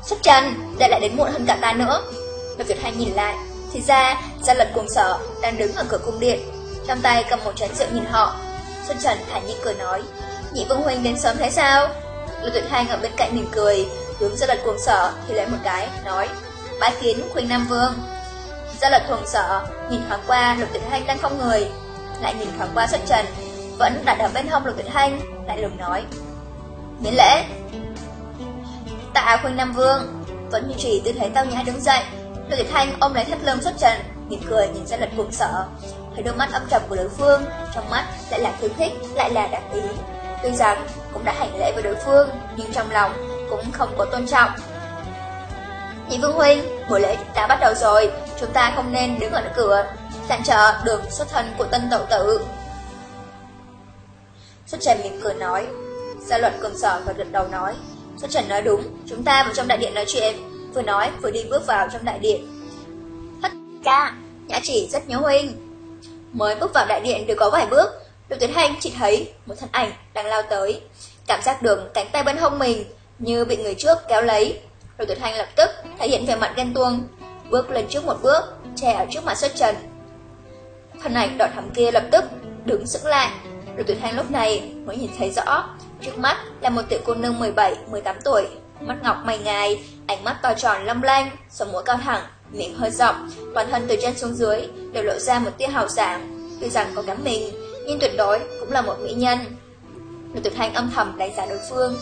[SPEAKER 1] Xuất trần, lại lại đến muộn hơn cả ta nữa. Lục Tuyệt hai nhìn lại, thì ra, gia lật cuồng sở đang đứng ở cửa cung điện, trong tay cầm một chén rượu nhìn họ. Xuân Trần thản nhiên cười nói, nhị vương huynh đến sớm thế sao? Lục Tuyệt hai ở bên cạnh mỉm cười, hướng gia lật cuồng sở thì lấy một cái, nói, bái kiến huynh Nam Vương. Gia lật thường sợ, nhìn thoáng qua Lục Tuyệt Thanh đang không người, lại nhìn thoáng qua xuất Trần, vẫn đặt ở bên hông Lục Tuyệt Thanh, lại lùng nói, miễn lễ. Tạ khuyên Nam Vương, vẫn duy trì tư thế tao nhã đứng dậy, Lục Tuyệt Thanh ôm lấy thắt lưng xuất trần, mỉm cười nhìn ra lật cùng sợ. Thấy đôi mắt âm trầm của đối phương, trong mắt lại là thương thích, lại là đặc ý. Tuy rằng cũng đã hành lễ với đối phương, nhưng trong lòng cũng không có tôn trọng. Nhị Vương Huynh, buổi lễ đã bắt đầu rồi, chúng ta không nên đứng ở cửa, cản trở đường xuất thân của tân tẩu tử. Xuất trần mỉm cười nói, gia luật cường sở và gật đầu nói, xuất trần nói đúng, chúng ta vào trong đại điện nói chuyện, vừa nói vừa đi bước vào trong đại điện. Thất ca, nhã chỉ rất nhớ huynh. Mới bước vào đại điện được có vài bước, Lục Tuyết Hành chỉ thấy một thân ảnh đang lao tới, cảm giác được cánh tay bên hông mình như bị người trước kéo lấy. Rồi Tuyệt Hành lập tức thể hiện về mặt ghen tuông, bước lên trước một bước, che ở trước mặt xuất trần. Thân ảnh đỏ thắm kia lập tức đứng sững lại. Rồi Tuyệt Hành lúc này mới nhìn thấy rõ, trước mắt là một tiểu cô nương 17-18 tuổi, mắt ngọc mày ngài, ánh mắt to tròn long lanh, sống mũi cao thẳng, miệng hơi rộng, toàn thân từ trên xuống dưới đều lộ ra một tia hào sảng Tuy rằng có kém mình, nhưng tuyệt đối cũng là một mỹ nhân. Lục Tuyệt Thanh âm thầm đánh giá đối phương.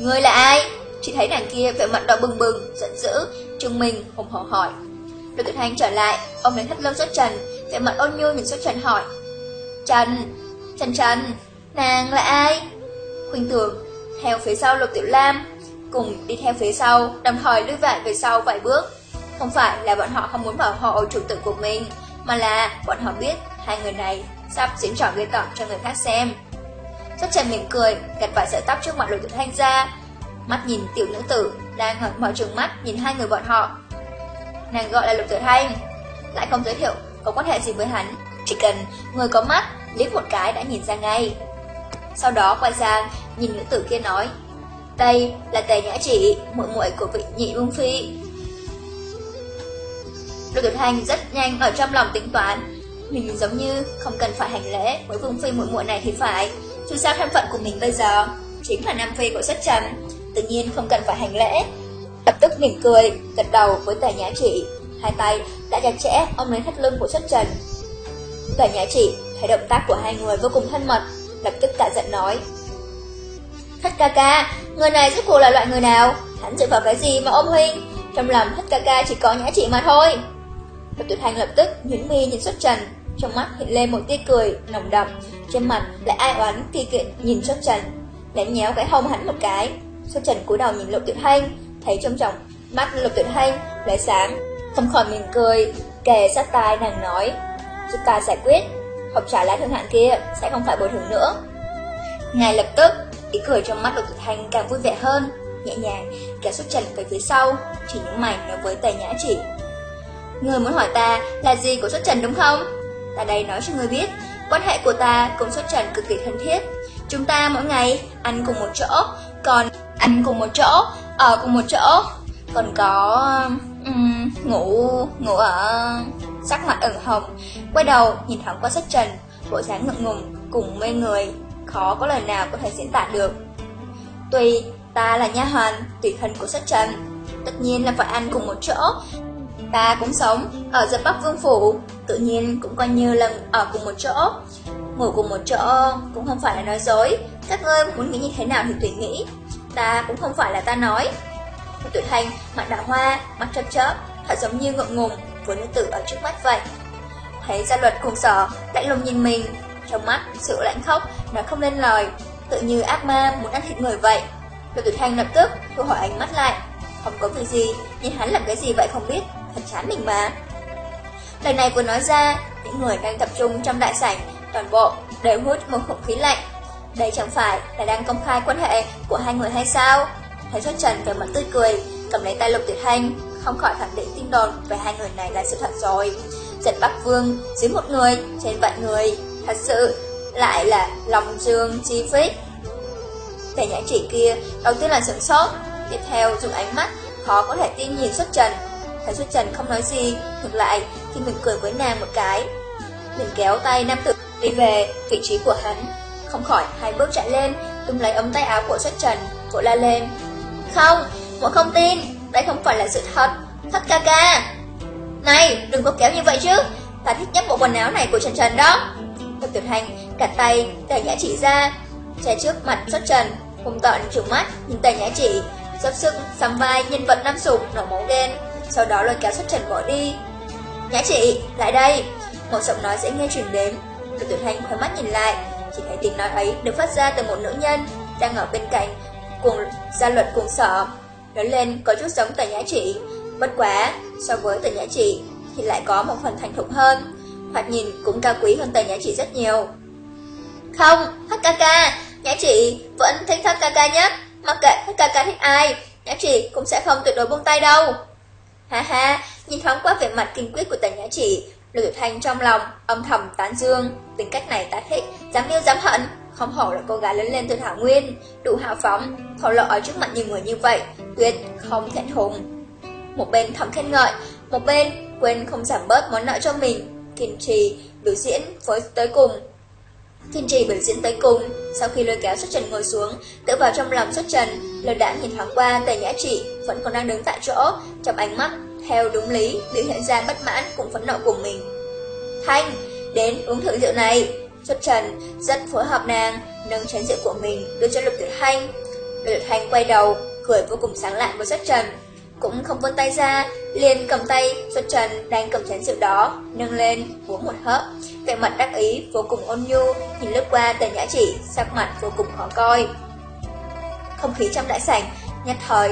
[SPEAKER 1] Người là ai? Chỉ thấy nàng kia vẻ mặt đỏ bừng bừng, giận dữ, trùng mình hùng hổ hỏi. Lục Tuyệt hành trở lại, ông lấy thắt lưng xuất trần, vẻ mặt ôn nhu nhìn xuất trần hỏi. Trần, Trần Trần, nàng là ai? Khuynh Tường theo phía sau Lục Tiểu Lam, cùng đi theo phía sau, đồng thời lưu vạn về sau vài bước. Không phải là bọn họ không muốn bảo hộ chủ tử của mình, mà là bọn họ biết hai người này sắp diễn trò gây tởm cho người khác xem. xuất trần mỉm cười, gạt vài sợi tóc trước mặt lục tiểu thanh ra, mắt nhìn tiểu nữ tử đang mở, mở trừng mắt nhìn hai người bọn họ. Nàng gọi là lục Tử thanh, lại không giới thiệu có quan hệ gì với hắn, chỉ cần người có mắt liếc một cái đã nhìn ra ngay. Sau đó quay sang nhìn nữ tử kia nói, đây là tề nhã chỉ, muội muội của vị nhị vương phi. Lục Tuyệt thanh rất nhanh ở trong lòng tính toán, mình giống như không cần phải hành lễ với vương phi muội muội này thì phải, dù sao thân phận của mình bây giờ chính là nam phi của sách trần, tự nhiên không cần phải hành lễ. lập tức mỉm cười, gật đầu với tài nhã chỉ, hai tay đã chặt chẽ ôm lấy thắt lưng của xuất trần. tài nhã chỉ thấy động tác của hai người vô cùng thân mật, lập tức cả giận nói. Thất ca ca, người này rốt cuộc là loại người nào? Hắn dựa vào cái gì mà ôm huynh? Trong lòng thất ca ca chỉ có nhã chỉ mà thôi. Và tuyệt hành lập tức nhún mi nhìn xuất trần, trong mắt hiện lên một tia cười nồng đậm, trên mặt lại ai oán kỳ kiện nhìn xuất trần, đánh nhéo cái hông hắn một cái. Xuất trần cúi đầu nhìn Lục Tuyệt Hanh, thấy trong trọng mắt Lục Tuyệt Hanh lại sáng, không khỏi mỉm cười, kề sát tai nàng nói, giúp ta giải quyết, học trả lá thương hạn kia sẽ không phải bồi thường nữa. Ngay lập tức, ý cười trong mắt Lục Tuyệt Hanh càng vui vẻ hơn, nhẹ nhàng kéo xuất trần về phía sau, chỉ những mày nói với Tề Nhã Chỉ. Người muốn hỏi ta là gì của xuất trần đúng không? Ta đây nói cho người biết, quan hệ của ta cùng xuất trần cực kỳ thân thiết. Chúng ta mỗi ngày ăn cùng một chỗ, còn ăn cùng một chỗ, ở cùng một chỗ, còn có um, ngủ ngủ ở sắc mặt ửng hồng, quay đầu nhìn thoáng qua sách trần, bộ dáng ngượng ngùng cùng mê người, khó có lời nào có thể diễn tả được. Tuy ta là nha hoàn, tùy thân của sách trần, tất nhiên là phải ăn cùng một chỗ, Ta cũng sống ở giật Bắc Vương Phủ, tự nhiên cũng coi như là ở cùng một chỗ. Ngủ cùng một chỗ cũng không phải là nói dối, các ngươi muốn nghĩ như thế nào thì tùy nghĩ. Ta cũng không phải là ta nói. Một tuổi thanh, mặt đào hoa, mắt chớp chớp, thật giống như ngượng ngùng với nữ tử ở trước mắt vậy. Thấy gia luật cùng sở, lạnh lùng nhìn mình, trong mắt sự lạnh khóc, nói không lên lời, tự như ác ma muốn ăn thịt người vậy. Lục Tử Thanh lập tức thu hỏi ánh mắt lại, không có việc gì, nhìn hắn làm cái gì vậy không biết thật chán mình mà. Lời này vừa nói ra, những người đang tập trung trong đại sảnh, toàn bộ đều hút một không khí lạnh. Đây chẳng phải là đang công khai quan hệ của hai người hay sao? Thấy xuất trần về mặt tươi cười, cầm lấy tay lục tuyệt hành, không khỏi khẳng định tin đồn về hai người này là sự thật rồi. Giật Bắc Vương dưới một người, trên vạn người, thật sự lại là lòng dương chi phích. Tề nhã chỉ kia đầu tiên là sửng sốt, tiếp theo dùng ánh mắt khó có thể tin nhìn xuất trần Thái Xuất Trần không nói gì, ngược lại thì mình cười với nàng một cái. Mình kéo tay nam tử đi về vị trí của hắn, không khỏi hai bước chạy lên, tung lấy ống tay áo của Xuất Trần, vội la lên. Không, Mộ không tin, đây không phải là sự thật, thất ca ca. Này, đừng có kéo như vậy chứ, ta thích nhất bộ quần áo này của Trần Trần đó. Thực Tuyệt Hành cả tay, tay nhã chỉ ra, che trước mặt Xuất Trần, hùng tợn trừng mắt nhìn tay nhã chỉ, dốc sức sắm vai nhân vật năm sụp nổ máu đen sau đó lôi kéo xuất trần bỏ đi. Nhã chị, lại đây! Một giọng nói dễ nghe truyền đến. Thực tuyệt hành khói mắt nhìn lại, chỉ thấy tiếng nói ấy được phát ra từ một nữ nhân đang ở bên cạnh, cùng gia luật cùng sở. Lớn lên có chút giống tờ nhã trị bất quá so với tờ nhã trị thì lại có một phần thành thục hơn. hoặc nhìn cũng cao quý hơn tờ nhã trị rất nhiều. Không, HKK, ca ca, nhã trị vẫn thích HKK ca ca nhất, mặc kệ HKK ca ca thích ai, nhã trị cũng sẽ không tuyệt đối buông tay đâu. Ha ha, nhìn thoáng qua vẻ mặt kinh quyết của tần nhã chỉ, Lữ Thanh trong lòng, âm thầm tán dương, tính cách này ta thích, dám yêu dám hận, không hổ là cô gái lớn lên từ Thảo Nguyên, đủ hào phóng, thổ lộ ở trước mặt nhiều người như vậy, tuyệt không thẹn thùng. Một bên thầm khen ngợi, một bên quên không giảm bớt món nợ cho mình, kiên trì biểu diễn với tới cùng. Kiên trì biểu diễn tới cùng, sau khi lôi kéo xuất trần ngồi xuống, tự vào trong lòng xuất trần, lời đã nhìn thoáng qua tề nhã trị vẫn còn đang đứng tại chỗ, trong ánh mắt theo đúng lý biểu hiện ra bất mãn cùng phẫn nộ của mình. Thanh, đến uống thử rượu này. Xuất Trần rất phối hợp nàng, nâng chén rượu của mình đưa cho Lục Tử Thanh. Lục Tử Thanh quay đầu, cười vô cùng sáng lạn với Xuất Trần. Cũng không vươn tay ra, liền cầm tay Xuất Trần đang cầm chén rượu đó, nâng lên, uống một hớp. Vẻ mặt đắc ý, vô cùng ôn nhu, nhìn lướt qua tề nhã chỉ, sắc mặt vô cùng khó coi. Không khí trong đại sảnh, nhặt thời,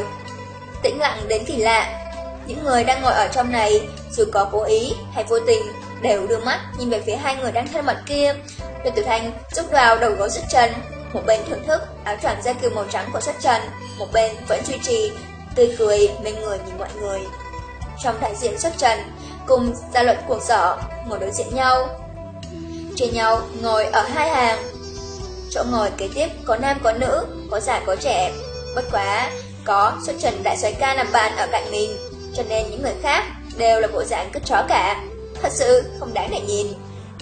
[SPEAKER 1] tĩnh lặng đến kỳ lạ. Những người đang ngồi ở trong này, dù có cố ý hay vô tình, đều đưa mắt nhìn về phía hai người đang thân mật kia. Lục Tử Thanh rút vào đầu gối xuất trần, một bên thưởng thức áo choàng da kiều màu trắng của xuất trần, một bên vẫn duy trì tươi cười bên người nhìn mọi người. Trong đại diện xuất trần, cùng gia luận cuộc sở ngồi đối diện nhau. Trên nhau ngồi ở hai hàng. Chỗ ngồi kế tiếp có nam có nữ, có già có trẻ. Bất quá, có xuất trần đại soái ca làm bạn ở cạnh mình, cho nên những người khác đều là bộ dạng cứt chó cả. Thật sự không đáng để nhìn.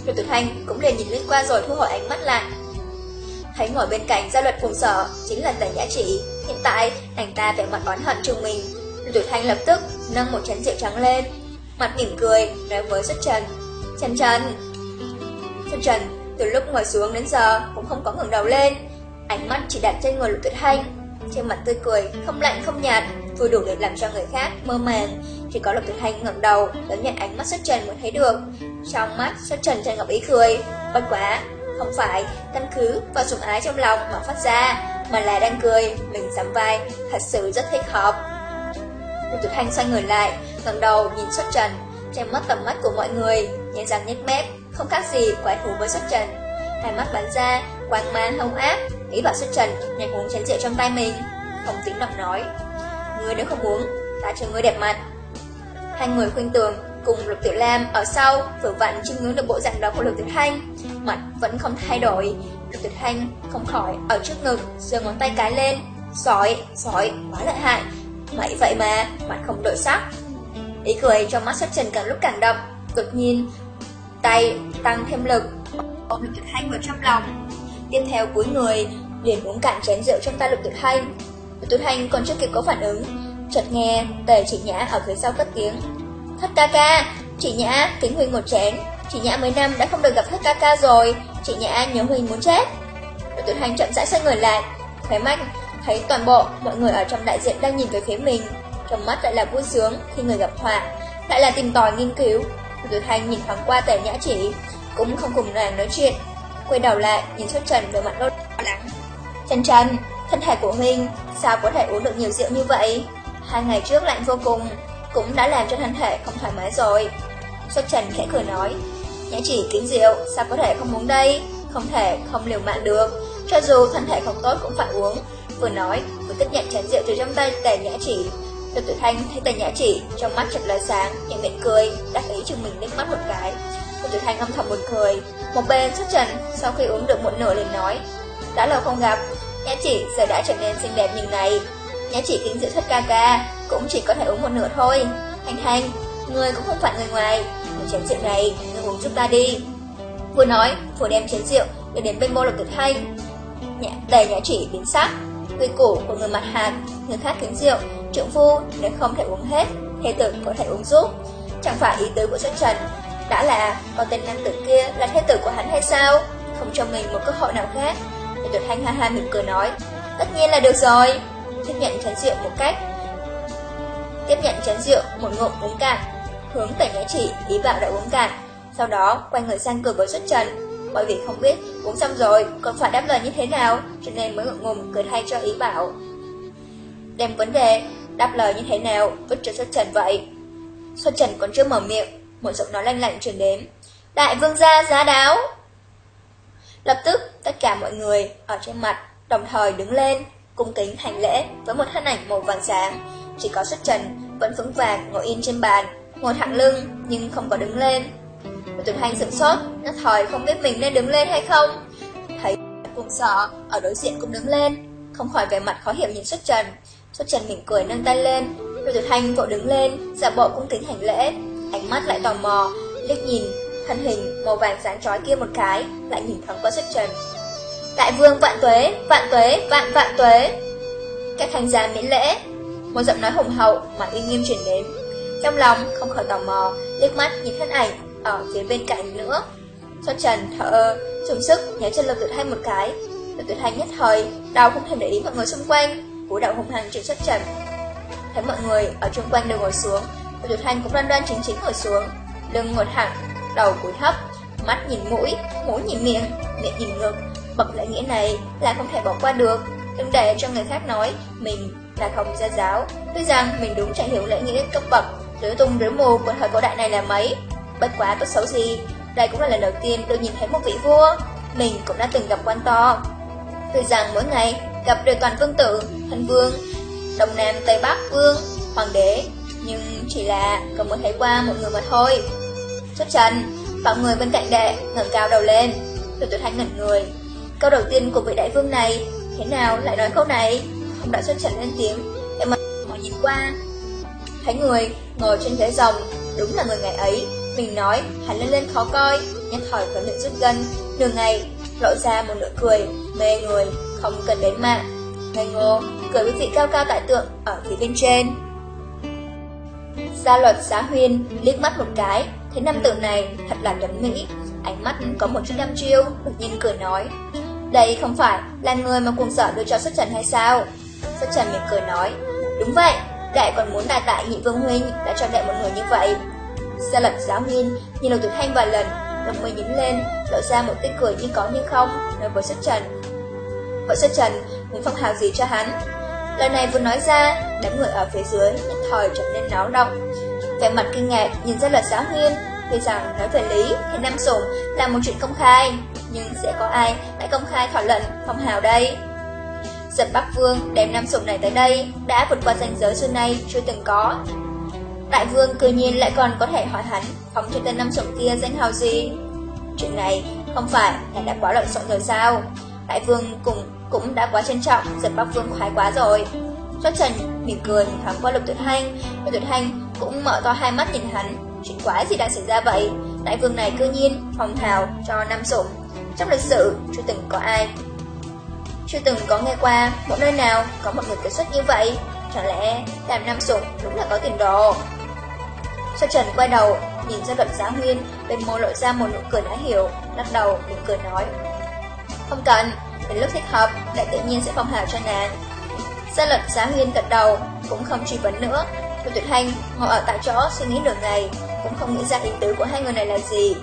[SPEAKER 1] Rồi Tử Thanh cũng liền nhìn lướt qua rồi thu hồi ánh mắt lại. Thấy ngồi bên cạnh gia luật cùng sở chính là tần nhã trị, Hiện tại, nàng ta vẻ mặt oán hận trường mình. Rồi Tử Hành Thanh lập tức nâng một chén rượu trắng lên, mặt mỉm cười, nói với xuất trần. Trần Trần. Xuất trần, từ lúc ngồi xuống đến giờ cũng không có ngẩng đầu lên, ánh mắt chỉ đặt trên người Lục Tuyệt Thanh. Trên mặt tươi cười, không lạnh không nhạt, vừa đủ để làm cho người khác mơ màng. Chỉ có Lục Tử Thanh ngẩng đầu, đón nhận ánh mắt xuất trần mới thấy được. Trong mắt xuất trần tràn ngập ý cười, bất quá, không phải căn cứ và sủng ái trong lòng mà phát ra, mà là đang cười, mình sắm vai, thật sự rất thích hợp. Lục Tử Thanh xoay người lại, ngẩng đầu nhìn xuất trần, trên mắt tầm mắt của mọi người, nhẹ răng nhếch mép, không khác gì quái thú với xuất trần. Hai mắt bắn ra, quang man hông áp, ý bảo xuất trần nhặt uống chén rượu trong tay mình, không tính động nói. Ngươi nếu không uống, ta chờ ngươi đẹp mặt. Hai người khuyên tường cùng Lục Tiểu Lam ở sau vừa vặn chiêm ngưỡng được bộ dạng đó của Lục Tiểu Thanh, mặt vẫn không thay đổi. Lục Tiểu Thanh không khỏi ở trước ngực, giơ ngón tay cái lên, sói, sói, quá lợi hại. Vậy vậy mà, mặt không đổi sắc. Ý cười trong mắt sắp trần càng lúc càng đậm, đột nhiên tay tăng thêm lực, ôm Lục Tiểu Thanh vào trong lòng. Tiếp theo cuối người, liền uống cạn chén rượu trong tay Lục Tiểu Thanh. Tuấn Hành Thanh còn chưa kịp có phản ứng, chợt nghe tề chỉ nhã ở phía sau cất tiếng Thất ca ca, chị Nhã kính Huynh một chén. Chị Nhã mấy năm đã không được gặp thất ca ca rồi, chị Nhã nhớ Huynh muốn chết. Đội tuyển hành chậm rãi xoay người lại, khóe mắt thấy toàn bộ mọi người ở trong đại diện đang nhìn về phía mình. Trong mắt lại là vui sướng khi người gặp họa, lại là tìm tòi nghiên cứu. Đội tuyển hành nhìn thoáng qua tề Nhã chỉ, cũng không cùng nàng nói chuyện. Quay đầu lại, nhìn xuất trần với mặt lo lắng. Trần Trần, thân thể của Huynh sao có thể uống được nhiều rượu như vậy? Hai ngày trước lạnh vô cùng, cũng đã làm cho thân thể không thoải mái rồi. Xuất Trần khẽ cười nói, nhã chỉ kính rượu, sao có thể không uống đây, không thể không liều mạng được, cho dù thân thể không tốt cũng phải uống. Vừa nói, vừa tiếp nhận chén rượu từ trong tay tề nhã chỉ. Lục Tử Thanh thấy tề nhã chỉ, trong mắt chật lóe sáng, nhẹ miệng cười, đắc ý chừng mình liếc mắt một cái. Lục Tử Thanh âm thầm buồn cười. Một bên xuất Trần, sau khi uống được một nửa liền nói, đã lâu không gặp, nhã chỉ giờ đã trở nên xinh đẹp như này, Nhã chỉ kính rượu thất ca ca Cũng chỉ có thể uống một nửa thôi. Thanh Thanh, người cũng không phải người ngoài. Một chén rượu này, người uống giúp ta đi. Vừa nói, vừa đem chén rượu Để đến bên mô lộc tuyệt thanh. Nhã, Tề nhã chỉ biến sắc người củ của người mặt hạt Người khác kính rượu, trượng phu nếu không thể uống hết. Thế tử có thể uống giúp. Chẳng phải ý tứ của xuất trần Đã là con tên nam tử kia là thế tử của hắn hay sao? Không cho mình một cơ hội nào khác. Tề tử thanh ha ha mỉm cười nói. Tất nhiên là được rồi. Tiếp nhận chén rượu một cách. Tiếp nhận chén rượu, một ngụm uống cạn. Hướng tẩy nhã chỉ, ý bảo đã uống cạn. Sau đó, quay người sang cười với xuất trần. Bởi vì không biết, uống xong rồi, còn phải đáp lời như thế nào? Cho nên mới ngượng ngùng cười thay cho ý bảo. Đem vấn đề, đáp lời như thế nào, vứt cho xuất trần vậy. Xuất trần còn chưa mở miệng, một giọng nói lanh lạnh truyền đến. Đại vương gia, giá đáo! Lập tức tất cả mọi người ở trên mặt đồng thời đứng lên cung kính hành lễ với một thân ảnh màu vàng sáng. Chỉ có xuất trần vẫn vững vàng ngồi yên trên bàn, ngồi thẳng lưng nhưng không có đứng lên. Một tuần hành sửng sốt, nhất thời không biết mình nên đứng lên hay không. Thấy cùng sợ, ở đối diện cũng đứng lên, không khỏi vẻ mặt khó hiểu nhìn xuất trần. Xuất trần mỉm cười nâng tay lên, rồi tuyệt hành vội đứng lên, giả bộ cung kính hành lễ. Ánh mắt lại tò mò, liếc nhìn thân hình màu vàng sáng chói kia một cái, lại nhìn thẳng qua xuất trần. Đại vương vạn tuế, vạn tuế, vạn vạn tuế. Các thành gia miễn lễ, một giọng nói hùng hậu mà uy nghiêm chuyển đến. Trong lòng không khỏi tò mò, liếc mắt nhìn thân ảnh ở phía bên cạnh nữa. Xuất Trần thở ơ, dùng sức nhéo chân Lâm Tuyệt Thanh một cái. Lâm Tuyệt Thanh nhất thời, đau không thèm để ý mọi người xung quanh, cú đạo hùng hăng trên xuất Trần. Thấy mọi người ở chung quanh đều ngồi xuống, Lâm Tuyệt hành cũng đoan đoan chính chính ngồi xuống, lưng ngồi thẳng, đầu cúi thấp, mắt nhìn mũi, mũi nhìn miệng, miệng nhìn ngực, Bậc lễ nghĩa này là không thể bỏ qua được. Đừng để cho người khác nói Mình là không gia giáo. Tuy rằng mình đúng chẳng hiểu lễ nghĩa cấp bậc Rửa tung rửa mù của thời cổ đại này là mấy. Bất quá tốt xấu gì Đây cũng là lần đầu tiên tôi nhìn thấy một vị vua. Mình cũng đã từng gặp quan to. Tuy rằng mỗi ngày gặp được toàn vương tử thân vương Đông Nam Tây Bắc vương Hoàng đế Nhưng chỉ là còn mới thấy qua một người mà thôi. Xuất trần Bảo người bên cạnh đệ ngẩng cao đầu lên Rồi tuyệt thanh ngẩn người. Câu đầu tiên của vị đại vương này Thế nào lại nói câu này? Không đã xuất trần lên tiếng Để mà họ nhìn qua. Thấy người ngồi trên ghế rồng Đúng là người ngày ấy. Mình nói hắn lên lên khó coi Nhất hỏi phải miệng rút gân Nửa ngày lộ ra một nụ cười Mê người không cần đến mạng. Ngây ngô cười với vị cao cao tại tượng Ở phía bên trên. Gia luật giá huyên liếc mắt một cái, Thế nam tử này thật là tuấn mỹ, ánh mắt có một chút đăm chiêu, đột nhiên cười nói. Đây không phải là người mà cuồng sở đưa cho xuất trần hay sao? Xuất trần mỉm cười nói, đúng vậy, đệ còn muốn đại tại nhị vương huynh đã cho đệ một người như vậy. Gia lập giáo nghiên, nhìn đầu tuyệt thanh vài lần, đồng môi nhíu lên, lộ ra một tích cười như có như không, nói với xuất trần. vậy xuất trần muốn phong hào gì cho hắn? Lời này vừa nói ra, đám người ở phía dưới nhất thời trở nên náo động. Vẻ mặt kinh ngạc nhìn ra luật giáo huyên, vì rằng nói về lý thì Nam Sủng là một chuyện công khai, nhưng sẽ có ai lại công khai thảo luận phong hào đây? Giật Bắc Vương đem Nam Sủng này tới đây đã vượt qua danh giới xưa nay chưa từng có. Đại Vương cư nhiên lại còn có thể hỏi hắn phóng cho tên Nam Sủng kia danh hào gì? Chuyện này không phải là đã quá lộn xộn rồi sao? Đại Vương cũng cũng đã quá trân trọng, giật Bắc Vương khoái quá rồi. Xuất Trần mỉm cười thoáng qua Lục Tuyệt Hành, Lục Tuyệt Hành cũng mở to hai mắt nhìn hắn. Chuyện quái gì đang xảy ra vậy? Đại vương này cư nhiên phòng thào cho năm sủng. Trong lịch sử chưa từng có ai chưa từng có nghe qua một nơi nào có một người kết xuất như vậy. Chẳng lẽ làm năm sủng đúng là có tiền đồ? Xuất Trần quay đầu nhìn ra luận giá huyên bên môi lộ ra một nụ cười đã hiểu, lắc đầu mỉm cười nói: "Không cần, đến lúc thích hợp, lại tự nhiên sẽ phong hào cho nàng." Gia luật giá huyên gật đầu, cũng không truy vấn nữa. Tô Tuyệt Hành ngồi ở tại chỗ suy nghĩ nửa ngày, cũng không nghĩ ra ý tứ của hai người này là gì.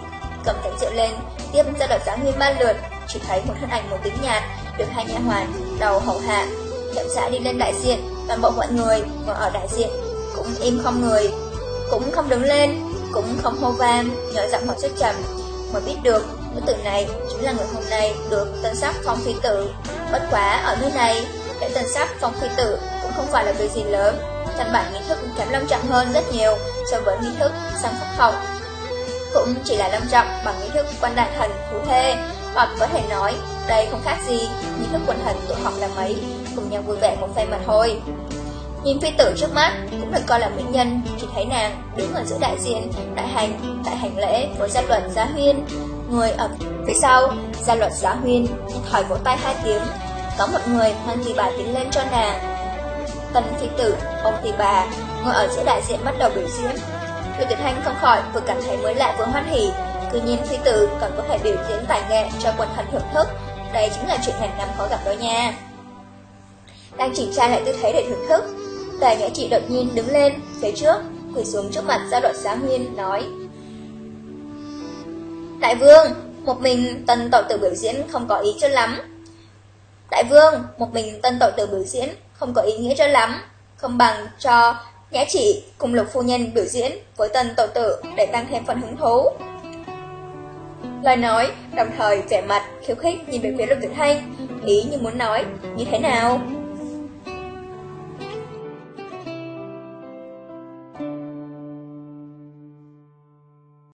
[SPEAKER 1] Cầm cánh rượu lên, tiếp ra đợt giáo nguyên ba lượt, chỉ thấy một thân ảnh một tính nhạt, được hai nhà hoàn, đầu hậu hạ. Chậm rãi đi lên đại diện, toàn bộ mọi người ngồi ở đại diện, cũng im không người, cũng không đứng lên, cũng không hô vang, nhỏ giọng hỏi xuất trầm. Mới biết được, nữ tử này chính là người hôm nay được tân sắc phong phi tử. Bất quá ở nơi này, để tân sắc phong phi tử cũng không phải là việc gì lớn. Căn bản nghi thức kém long trọng hơn rất nhiều so với nghi thức sang pháp học. Cũng chỉ là long trọng bằng nghi thức quan đại thần phú thê, hoặc có thể nói đây không khác gì nghi thức quần thần tụ họp là mấy, cùng nhau vui vẻ một phen mà thôi. Nhìn phi tử trước mắt cũng được coi là mỹ nhân, chỉ thấy nàng đứng ở giữa đại diện, đại hành, đại hành lễ với gia luật giá huyên. Người ở phía sau, gia luật giá huyên, thỏi vỗ tay hai tiếng, có một người mang kỳ bà tiến lên cho nàng. Tần phi tử, ông tỷ bà, ngồi ở giữa đại diện bắt đầu biểu diễn. lưu tuyệt thanh không khỏi vừa cảm thấy mới lạ vừa hoan hỉ, cứ nhìn phi tử còn có thể biểu diễn tài nghệ cho quần thần thưởng thức. Đây chính là chuyện hàng năm khó gặp đó nha. Đang chỉnh trang lại tư thế để thưởng thức, Tề nhã chị đột nhiên đứng lên, phía trước, quỳ xuống trước mặt gia luật giá nguyên, nói Đại vương, một mình tân tổ tử biểu diễn không có ý cho lắm. Đại vương, một mình tân tổ tử biểu diễn không có ý nghĩa cho lắm, không bằng cho nhã chỉ cùng lục phu nhân biểu diễn với tân tổ tử để tăng thêm phần hứng thú. Lời nói, đồng thời vẻ mặt khiêu khích nhìn về phía lục tuyệt thanh, ý như muốn nói, như thế nào?